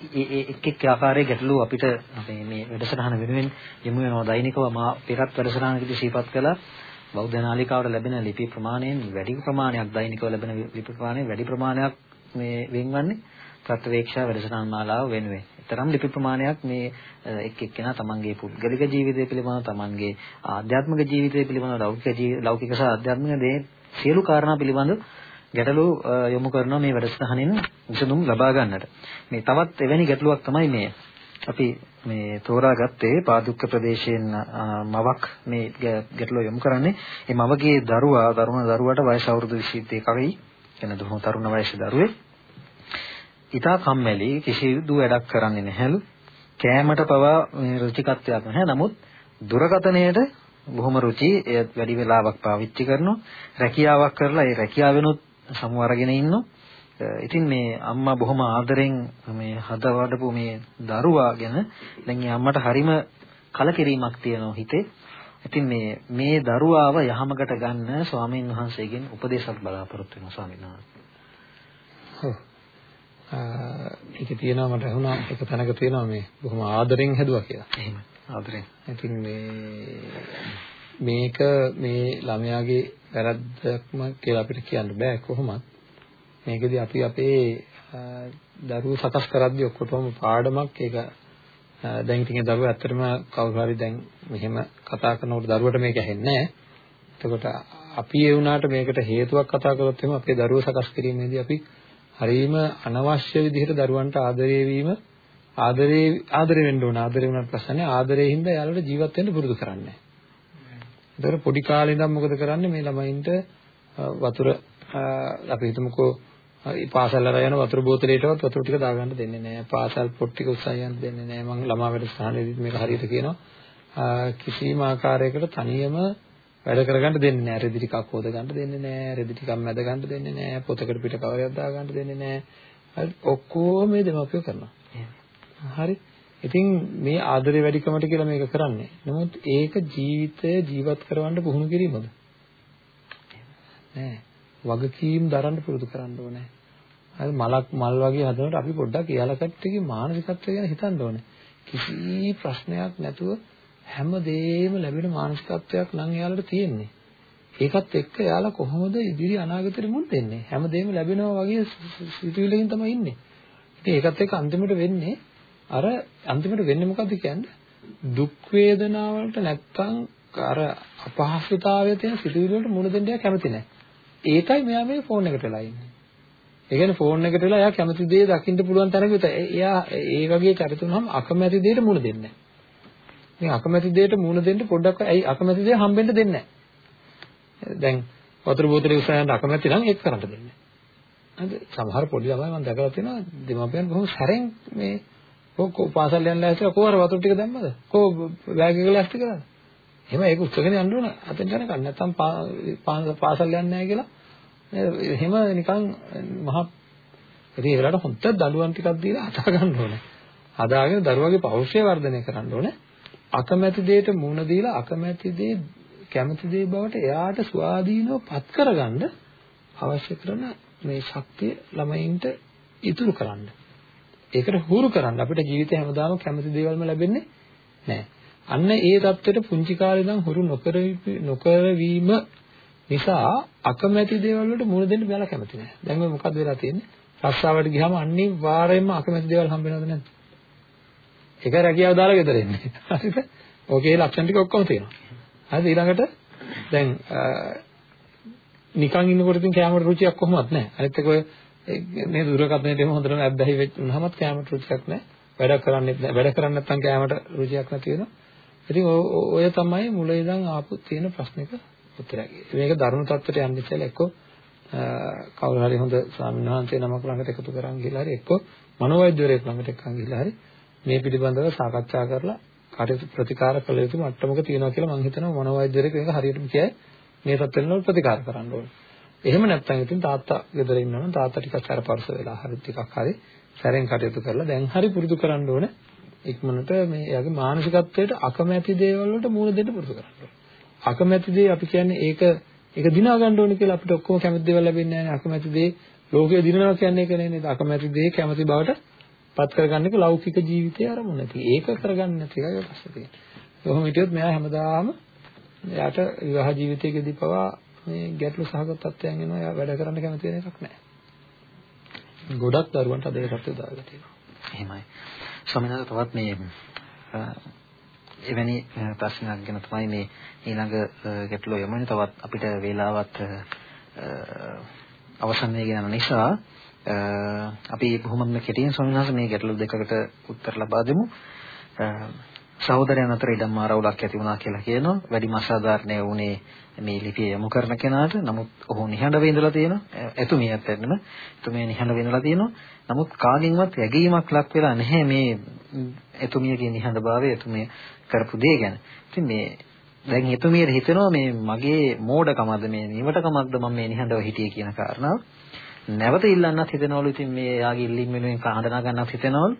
ඒ එක් එක් ආකාරයේ ගැටලු අපිට මේ මේ වැඩසටහන වෙනුවෙන් යොමු වෙනවා. දෛනිකව මා පෙරත් වැඩසටහනකදී සිහිපත් කළා. බෞද්ධ නාලිකාවට ලැබෙන ලිපි ප්‍රමාණයෙන් වැඩි ප්‍රමාණයක් දෛනිකව ලැබෙන ලිපි ප්‍රමාණය වැඩි ප්‍රමාණයක් මේ වෙන්වන්නේ. ප්‍රත්‍යවේක්ෂා වැඩසටහන් මාලාව වෙනුවෙන්. තරම් ලිපි ප්‍රමාණයක් මේ එක් එක්කෙනා තමන්ගේ පුද්ගලික ජීවිතය පිළිබඳව තමන්ගේ ආධ්‍යාත්මික ජීවිතය පිළිබඳව ලෞකික ලෞකික සහ ආධ්‍යාත්මික දේ සියලු කාරණා පිළිබඳව ගැටලු යොමු කරනවා මේ වැඩසටහනින් විසඳුම් ලබා ගන්නට. මේ තවත් එවැනි ගැටලුවක් තමයි මේ අපි මේ තෝරාගත්තේ පාදුක්ක ප්‍රදේශයෙන් මවක් මේ ගැටලුව යොමු කරන්නේ. මේ මවගේ දරුවා දරුණ දරුවාට වයස අවුරුදු 22 කවි. එන දුහම තරුණ වයසේ දරුවෙක්. ඊටා කම්මැලි කිසිදු වැඩක් කරන්නේ නැහැලු. කෑමට පවා රුචිකත්වයක් නැහැ. නමුත් දුරකතනයේට බොහොම රුචි එය වැඩි වෙලාවක් පාවිච්චි කරනවා. රැකියාවක් කරලා ඒ රැකියාවෙනුත් සමු අරගෙන ඉන්නවා. ඉතින් මේ අම්මා බොහොම ආදරෙන් මේ හදවඩපු මේ දරුවා ගැන දැන් ඒ අම්මට හරිම කලකිරීමක් තියෙනවා හිතේ. ඉතින් මේ මේ දරුවාව යහමකට ගන්න ස්වාමීන් වහන්සේගෙන් උපදේශක් බලාපොරොත්තු වෙනවා ස්වාමීන් වහන්සේ. ඒකේ තියෙනවා මට ඇහුණා එක තැනක තියෙනවා මේ බොහොම ආදරෙන් හැදුවා කියලා. එහෙම ආදරෙන්. ඉතින් මේ මේක මේ ළමයාගේ වැරද්දක්ම කියලා අපිට කියන්න බෑ කොහොමත්. මේකෙදි අපි අපේ දරුවෝ සකස් කරද්දී ඔක්කොටම පාඩමක් ඒක දැන් ඉතින් දරුවෝ ඇත්තටම කවුරු හරි දැන් මෙහෙම කතා කරනකොට දරුවට මේක ඇහෙන්නේ නැහැ. එතකොට අපි ඒ වුණාට මේකට හේතුවක් කතා කරොත් එහෙම අපේ දරුවෝ සකස් කිරීමේදී අපි හරීම අනවශ්‍ය විදිහට දරුවන්ට ආදරය වීම ආදරේ ආදරේ වෙන්න ඕන ආදරේ වුණාට ප්‍රශ්නේ ආදරේ හින්දා යාළුවට ජීවත් වෙන්න පුරුදු කරන්නේ. ඒතර පොඩි කාලේ ඉඳන් මොකද කරන්නේ මේ ළමයින්ට වතුර අපි හිතමුකෝ පාසල් වල යන වතුර බෝතලයටවත් වතුර ටික දාගන්න දෙන්නේ නැහැ. පාසල් පොත් ටික උස්සන් යන්න දෙන්නේ නැහැ. මම ළමා වැඩසටහනේදීත් මේක හරියට කියනවා. කිසිම ආකාරයකට තනියම වැඩ කරගන්න දෙන්නේ නැහැ. රෙදි ටිකක් හොද ගන්න දෙන්නේ නැහැ. රෙදි ටිකක් මැද ගන්න දෙන්නේ නැහැ. පොතකට පිට කවරයක් දා ගන්න දෙන්නේ නැහැ. හරි ඔක්කොම මේ දෙමාපියෝ කරනවා. හරි. ඉතින් මේ ආදරේ වැඩිකමට කියලා මේක කරන්නේ. නමුත් ඒක ජීවිතය ජීවත් කරවන්න පුහුණු කිරීමද? නෑ. වගකීම් දරන්න පුරුදු කරන්න ඕනේ. හරි මලක් මල් වගේ හදනකොට අපි පොඩ්ඩක් යාලකට්ටියගේ මානසිකත්වය ගැන හිතන්න ඕනේ. කිසි ප්‍රශ්නයක් නැතුව හැමදේම ලැබෙන මානසිකත්වයක් නම් එයාලට තියෙන්නේ. ඒකත් එක්ක එයාලා කොහොමද ඉදිරි අනාගතෙට මුල් දෙන්නේ? හැමදේම ලැබෙනවා වගේ සිතුවිල්ලකින් තමයි ඉන්නේ. ඉතින් ඒකත් එක්ක අන්තිමට වෙන්නේ අර අන්තිමට වෙන්නේ මොකද්ද කියන්නේ? දුක් වේදනාවලට නැත්තම් අර අපහසුතාවය තියෙන සිතුවිලි වලට මුහුණ දෙන්න කැමති නැහැ. ඒකයි මෙයා මේ ෆෝන් එකට වෙලා ඉන්නේ. ඒ කියන්නේ ෆෝන් එකට වෙලා එයා කැමති දේ දකින්න පුළුවන් තරම විතරයි. එයා ඒ වගේ චරිත වුණාම අකමැති දෙයට මුහුණ දෙන්නේ නැහැ. මේ අකමැති දෙයට මුහුණ දෙන්න පොඩ්ඩක් ඇයි අකමැති දේ හම්බෙන්න දෙන්නේ නැහැ. දැන් වතුර බෝතලේ උසයන්ට අකමැති නම් ඒක කරන්න දෙන්නේ නැහැ. හරිද? සමහර පොඩි ළමයි මම දැකලා තියෙනවා දෙමාපියන් බොහොම සැරෙන් මේ කො පාසල් යන්න ඇවිත් කොහොර වතුර ටික දැම්මද? කො බෑග් එක ලැස්ති කරාද? එහෙම ඒක උත්සගෙන යන්න ඕන අතෙන් යනකම් නැත්තම් පාසල් යන්නේ නැහැ කියලා එහෙම නිකන් මහා ඉතින් ඒ වෙලාවට හොඳ දඬුවම් ටිකක් දීලා හදා ගන්න ඕනේ. හදාගෙන දරුවගේ පෞරුෂය වර්ධනය කරන්න ඕනේ. අකමැති දෙයට මුහුණ දීලා අකමැති දේ කැමති දේ බවට එයාට ස්වාධීනව පත් කරගන්න අවශ්‍ය කරන මේ ශක්තිය ළමයින්ට ඉතුරු කරන්න. ඒකට හුරු කරන්න අපිට ජීවිතේ හැමදාම කැමති දේවල්ම ලැබෙන්නේ නැහැ. අන්න ඒ தත්වෙට පුංචි කාලේ ඉඳන් හුරු නොකර නොකරවීම නිසා අකමැති දේවල් වලට මුහුණ දෙන්න බැල කැමති නැහැ. දැන් ඔය මොකද වෙලා තියෙන්නේ? රස්සාවට ගියාම අනිවාර්යයෙන්ම අකමැති දේවල් හම්බ වෙනවද නැද්ද? ඒක රැකියාව දාලා ගෙදර එන්නේ. හරිද? ඕකේ ලක්ෂණ ටික ඔක්කොම තියෙනවා. හරිද? ඊළඟට දැන් නිකන් ඉන්නකොට ඉතින් කැමරේ රුචියක් කොහොමවත් නැහැ. අනිත් එක ඔය මේ දුරකථනයේදී හොඳටම ඇබ්බැහි වෙච්ච උනහමත් කැමරේ රුචියක් නැහැ. වැඩ කරන්නේ නැහැ. වැඩ කරන්නේ නැත්නම් කැමරේ රුචියක් නැති වෙනවා. ඉතින් ඔය තමයි මුල ඉඳන් ආපු තියෙන ප්‍රශ්නෙක උත්තරය. මේක ධර්ම තත්ත්වයට යන්න ඉස්සෙල්ලා එක්ක කවුරු හරි හොඳ ස්වාමීන් වහන්සේ නමක් ළඟට එකතු කරන් ගිහලා හරි එක්ක මනෝවෛද්‍යවරයෙක් ළඟට එක්කන් ගිහලා හරි මේ පිළිබඳව සාකච්ඡා කරලා කටයුතු ප්‍රතිකාර කළ යුතු මට්ටමක තියෙනවා කියලා මම හිතනවා මනෝවෛද්‍යවරයෙක් මේක හරියටම කියයි මේ තත්ත්වෙන් ප්‍රතිකාර කරන්න ඕනේ. එහෙම නැත්නම් ඉතින් තාත්තා ගෙදර ඉන්නවා නම් තාත්තා ටිකක් අරපරස වෙලා හරි ටිකක් හරි සැරෙන් කටයුතු කරලා දැන් හරි පුරුදු කරන්න ඕනේ. ඉක්මනට මේ එයාගේ මානසිකත්වයට අකමැති දේවල් වලට මූණ දෙන්න පුරුදු කරන්න ඕනේ. අකමැති දේ අපි කියන්නේ ඒක ඒක දිනා ගන්න ඕනේ කියලා අපිට ඔක්කොම කැමති දේවල් ලැබෙන්නේ නැහැ නේ. අකමැති දේ ලෝකයේ දිනනවා කියන්නේ ඒක නේ නේද? අකමැති දේ කැමති බවට පත් කරගන්න එක ලෞකික ජීවිතයේ ආරමුණ නැති. ඒක කරගන්න නැති එකයි ප්‍රශ්නේ තියෙන්නේ. කොහොම හිටියොත් මෙයා හැමදාම එයාට විවාහ ජීවිතයේදී පවා මේ ගැටලු සහගත තත්ත්වයන් එනවා. එයා වැඩ කරන්න කැමති වෙන එකක් නැහැ. ගොඩක් දරුවන්ට අද ඒ තත්ත්වය දාලා තියෙනවා. එහෙමයි. ස්වාමීන් වහන්සේ තවත් මේ එවැනි ප්‍රශ්නයක් ගැන තමයි මේ ඊළඟ ගැටලුව යමුනේ තවත් අපිට වේලාවත් අවසන් වෙගෙන යන නිසා අපි බොහොමත්ම කෙටියෙන් ස්වාමීන් වහන්සේ මේ ගැටලු දෙකකට උත්තර ලබා දෙමු. සහෝදරයන් අතර ඉඩම් මාරවුලක් ඇති වුණා කියලා කියනවා. වැඩිම අසාධාරණය වුණේ මේ ලිපිය යොමු කරන කෙනාට. නමුත් ඔහු නිහඬව ඉඳලා තියෙනවා. එතුමිය ඇත්තටම එතුමිය නිහඬව ඉඳලා තියෙනවා. නමුත් කාගෙන්වත් යැගීමක් ලක් වෙලා නැහැ මේ එතුමියගේ නිහඬභාවය එතුමිය කරපු දේ ගැන. ඉතින් මේ දැන් එතුමියට හිතෙනවා මේ මගේ මෝඩකමද මේ නිවටකමක්ද මම මේ නිහඬව හිටියේ කියන කාරණාව. නැවත ඉල්ලන්නත් හිතෙනවලු ඉතින් මේ යාගේ ඉල්ලීම් වෙනුවෙන් කහඬනා ගන්නත් හිතෙනවලු.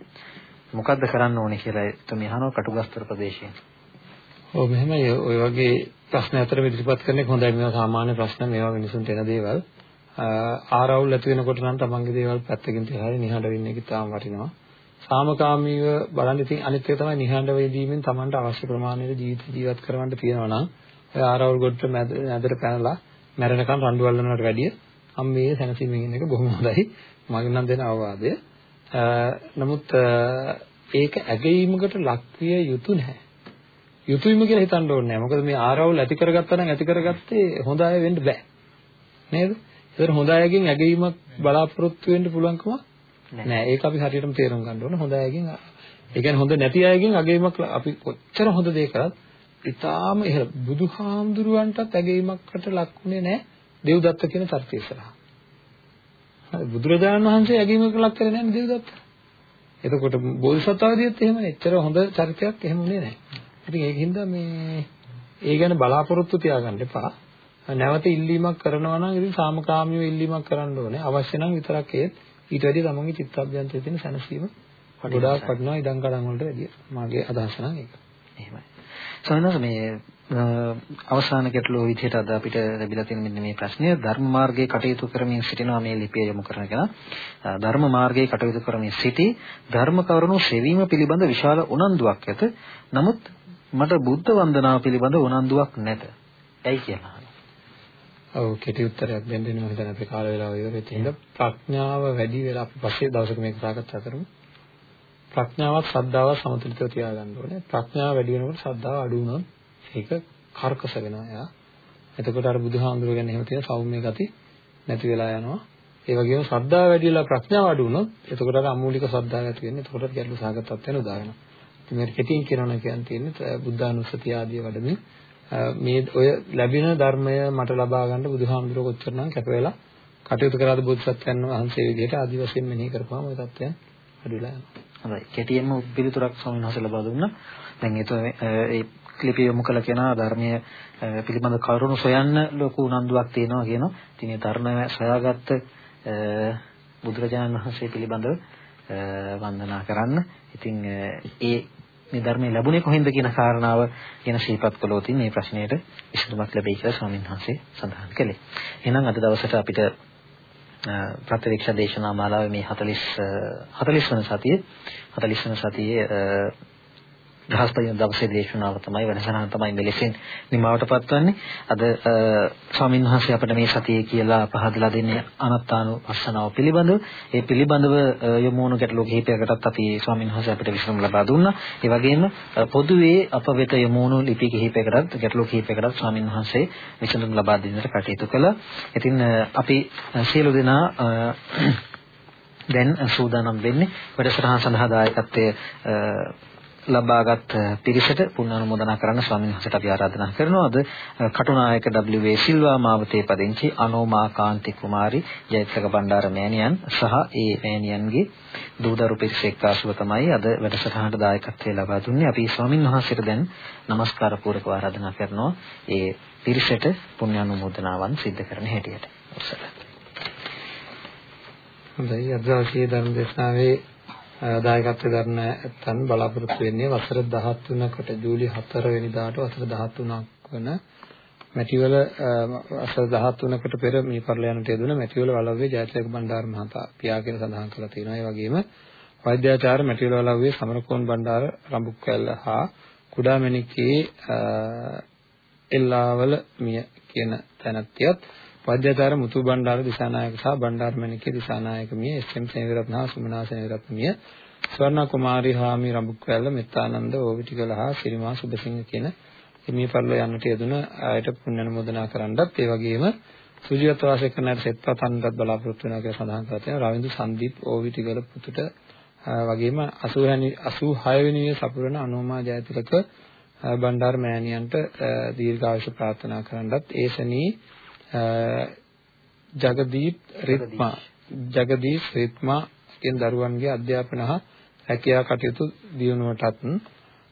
මොකද්ද කරන්න ඕනේ කියලා එතුමිය අහනවා කටුගස්තර ප්‍රදේශයෙන්. ඔව් මෙහෙමයි ඔය වගේ ප්‍රශ්න අතර ඉදිරිපත් කරන එක හොඳයි මේවා සාමාන්‍ය ප්‍රශ්න මේවා මිනිසුන්ට එන දේවල්. ආරවුල් ඇති වෙනකොට නම් තමන්ගේ දේවල් පැත්තකින් තියලා හරි නිහඬ වෙන්න එක ඉතාම වටිනවා. සාමකාමීව බලන්න ඉතින් අනිත් එක තමයි නිහඬ වෙදීමෙන් තමන්ට අවශ්‍ය ප්‍රමාණයට ජීවිත ජීවත් කරවන්න තියෙනවා නම් ඔය ආරවුල් ගොඩට මැදට පැනලා මැරෙනකන් රණ්ඩු වල්ලනකට වැඩිය අම්මේ සැනසීමෙන් ඉන්න එක බොහොම හොඳයි. මගෙන් නම් දෙන අවවාදය. නමුත් ඒක ඇගීමකට ලක්විය යුතු නැහැ. යුතුයම කියලා හිතන්න ඕනේ නැහැ. මොකද මේ ආරවුල් ඇති කරගත්තා නම් ඇති කරගත්තේ හොඳ අය වෙන්න බෑ. නේද? ඒතර හොඳ අයගෙන් ඇගීමක් බලාපොරොත්තු වෙන්න පුළුවන්කම නෑ. ඒක අපි හරියටම තේරුම් ගන්න ඕනේ. හොඳ අයගෙන් ඒ කියන්නේ හොඳ නැති අයගෙන් ඇගීමක් අපි කොච්චර හොඳ දේ කරත් ඊටාම ඉහළ බුදුහාමුදුරුවන්ටත් ඇගීමකට ලක්ුනේ නෑ දේවදත්ත කියන තර්කය ඉස්සරහා. හරි බුදුරජාණන් වහන්සේ ඇගීමකට ලක් කරේ නැහැ දේවදත්ත. එතකොට බෝධිසත්වවදීත් එහෙමනේ. එච්චර හොඳ චරිතයක් එහෙම උනේ නැහැ. ඉතින් ඒකින්ද මේ ඒ ගැන බලාපොරොත්තු තියාගන්න එපා. නැවත ඉල්ලීමක් කරනවා නම් ඉතින් සාමකාමීව ඉල්ලීමක් කරන්න ඕනේ. අවශ්‍ය නම් විතරක් ඒත් ඊට වැඩිය තමන්ගේ චිත්තඅභ්‍යන්තරයේ තියෙන සැනසීම ගොඩාක් වටිනවා ඉඩම් කඩම් වලට වැඩිය. මාගේ අදහස නම් ඒක. එහෙමයි. සමහරවිට මේ අවසාන ගැටලුව විදිහට අද අපිට ලැබිලා තියෙන මෙන්න මේ ප්‍රශ්නය. ධර්ම මාර්ගයේ කටයුතු කරමින් සිටිනවා මේ ලිපිය යොමු කරන කෙනා. ධර්ම මාර්ගයේ කටයුතු කරමින් සිටි ධර්ම කරුණු සෙවීම පිළිබඳ විශාල උනන්දුවක් ඇත. නමුත් මට බුද්ධ වන්දනාව පිළිබඳ උනන්දුවක් නැත. ඇයි කියලා ඔව් කෙටි උත්තරයක් දෙන්න දෙන්න මම හිතන්නේ අපේ කාල වේලාව ඉවර වෙච්ච හින්දා ප්‍රඥාව වැඩි වෙලා අපි පස්සේ දවසක මේක සාකච්ඡා කරමු. ප්‍රඥාවත් ශ්‍රද්ධාවත් සමතුලිතව තියාගන්න ඕනේ. ප්‍රඥාව වැඩි වෙනකොට ශ්‍රද්ධාව අඩු වුණොත් ඒක කර්කශ වෙනවා එයා. එතකොට අර බුදුහාමුදුරුවෝ ගැන එහෙම තියෙන සෞම්‍ය ගති නැති වෙලා යනවා. ඒ වගේම ශ්‍රද්ධාව වැඩි වෙලා ප්‍රඥාව අඩු වුණොත් එතකොට අර අමූලික ශ්‍රද්ධාව ඇති වෙන්නේ. එතකොට ගැටලු සාගතත්වයට වෙන උදාහරණ. ඉතින් මේක කෙටියෙන් කියනවා කියන්න තියෙන්නේ බුද්ධානුස්සතිය ආදී වඩමින් මේ ඔය ලැබෙන ධර්මය මට ලබා ගන්න බුදුහාමුදුරුවෝ කොච්චරනම් කැප වෙලා කටයුතු කරාද බුදුසත්යන් වහන්සේ විදිහට ආදි වශයෙන් මෙනෙහි කරපුවාම ඔය තත්ත්වයන් අඩු වෙලා යනවා. හොඳයි. කෙටියෙන්ම පිළිතුරක් ස්වාමීන් වහන්සේ ලබා දුන්නා. දැන් ඒ ලිපිය යොමු කළ කෙනා ධර්මයේ පිළිබඳ කරුණු සොයන්න ලොකු උනන්දුවක් තියෙනවා කියනවා. ඉතින් ඒ ධර්මය සොයාගත්ත බුදුරජාණන් වහන්සේ පිළිබඳව වන්දනා කරන්න. ඉතින් ඒ මේ ධර්මයේ ලැබුණේ කොහෙන්ද කියන කාරණාව ගැන ශීපත් කළොත් මේ ප්‍රශ්නයට විසඳුමක් ලැබෙයි කියලා ස්වාමීන් වහන්සේ සඳහන් කළේ. එහෙනම් අද දවසට අපිට ප්‍රතිවික්ෂ දේශනා මාලාවේ මේ 40 40 වන සතියේ 40 වන සතියේ බ්‍රහස්පති දවසේ දේශනාව තමයි වෙනසනහන් තමයි මෙලෙසින් නිමවට පත්වන්නේ. අද ස්වාමීන් වහන්සේ අපිට මේ සතියේ කියලා පහදලා දෙන්නේ අනත්තානුපස්සනාව පිළිබඳව. ඒ පිළිබඳව යොමු වුණු ගැටලු කිහිපයකටත් අපි ස්වාමීන් වහන්සේ අපිට විසඳුම් ලබා දුන්නා. ඒ වගේම පොදුවේ අප වෙත යොමු වුණු ලිපි කිහිපයකටත් ගැටලු කිහිපයකටත් ස්වාමීන් වහන්සේ විසඳුම් ලබා දෙන්නට කටයුතු කළා. ඉතින් අපි සියලු දෙනා දැන් සූදානම් වෙන්නේ වැඩසටහන සඳහා දායකත්වයේ ලබාගත් පිරිසට පුණ්‍යානුමෝදනා කරන්න ස්වාමීන් වහන්සේට අපි ආරාධනා කරනවා. අද කටුනායක W.A. සිල්වා මාවතේ පදිංචි අනෝමා කාන්ති කුමාරි ජයත්‍රක බණ්ඩාර මෑණියන් සහ ඒ මෑණියන්ගේ දූදරු පිරිස එක්කාසුව තමයි අද වැඩසටහනට දායකත්වයේ ලබා දුන්නේ. අපි ස්වාමීන් වහන්සේට දැන් নমස්කාර පූර්වකව ආරාධනා කරනවා. ඒ පිරිසට පුණ්‍යානුමෝදනාවන් සිද්ධ කරන හැටියට. හොඳයි අද ආශී ධර්ම දේශනාවේ දායකත්වයෙන් ගන්න නැත්නම් බලාපොරොත්තු වෙන්නේ වසර 13කට ජූලි 4 වෙනිදාට වසර 13ක් වන මැටිවල වසර 13කට පෙර මේ පරිලයන්ට යෙදුන මැටිවල වලව්වේ ජයතිලක බණ්ඩාර මහතා පියා කියලා සඳහන් කරලා තියෙනවා. ඒ වගේම වෛද්‍යාචාර්ය මැටිවල වලව්වේ සමරකෝන් බණ්ඩාර රඹුක්කැල්ල හා කුඩාමැණිකේ එල්ලාවල මිය කියන තැනැත්තියත් වෛද්‍යචාර්ය මුතු බණ්ඩාර දිසානායක සහ බණ්ඩාර මණිකේ දිසානායක මිය එස්.එම්. සේනවිරත්න හා සුමනා සේනවිරත්න මිය ස්වර්ණ කුමාරි හාමි රඹුක්වැල්ල මෙත්තානන්ද ඕවිටිකල හා සිරිමා සුබසිංහ කියන හිමී පරිලෝ යන්නට යෙදුන අයට පුණ්‍ය අනුමෝදනා කරන්නත් ඒ වගේම සුජීවත්ව වාසය කරන අයට සෙත් පතන්නත් බලාපොරොත්තු වෙනවා කියලා සඳහන් කරලා තියෙනවා රවින්දු සංදීප් ඕවිටිකල පුතුට වගේම 86 වෙනි සපුරන අනෝමා ජයතිලක බණ්ඩාර මෑණියන්ට දීර්ඝායුෂ ප්‍රාර්ථනා කරන්නත් ඒසනී ජගදීප් රිත්මා ජගදීප් රිත්මා කියන දරුවන්ගේ අධ්‍යාපන හා රැකියා කටයුතු දියුණුවටත්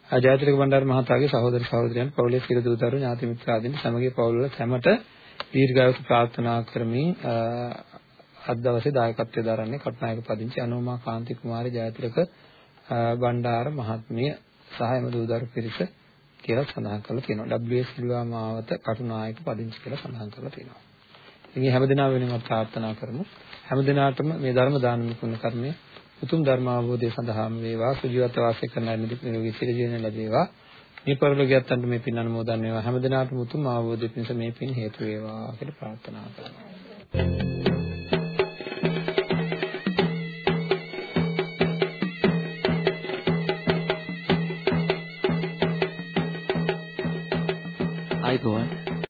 ජයතිලක බණ්ඩාර මහතාගේ සහෝදර සහෝදරයන් පවුලේ සියලු දූතරු ඥාති මිත්‍ර ආදීන් සමගිය පවුල්වල සැමට දීර්ඝායුෂ ප්‍රාර්ථනා කරමින් අද දවසේ දායකත්වයෙන් දරන්නේ කටුනායක පදිංචි අනෝමා කාන්ති කුමාරි ජයතිලක බණ්ඩාර මහත්මිය සහ එම දූදරු පිරිස. කියලා සඳහන් කරලා තියෙනවා. W සිල්වා මාවත කටුනායක පදිංචි කියලා සඳහන් කරලා තියෙනවා. ඉතින් හැමදෙනා වෙනුවෙන් ප්‍රාර්ථනා කරමු. හැමදෙනාටම මේ ධර්ම දානමය පුණ්‍ය කර්මය උතුම් ධර්ම අවබෝධය සඳහාම වේවා. සුජීවත්ව වාසය කරන අය නිරෝගී සිර ජීවන ලැබේවා. මේ පරිලෝකියත් අන්ට මේ පින් අනුමෝදන් වේවා. හැමදෙනාටම උතුම් අවබෝධය පිණිස මේ පින් හේතු වේවා කියලා ප්‍රාර්ථනා කරනවා. Lord.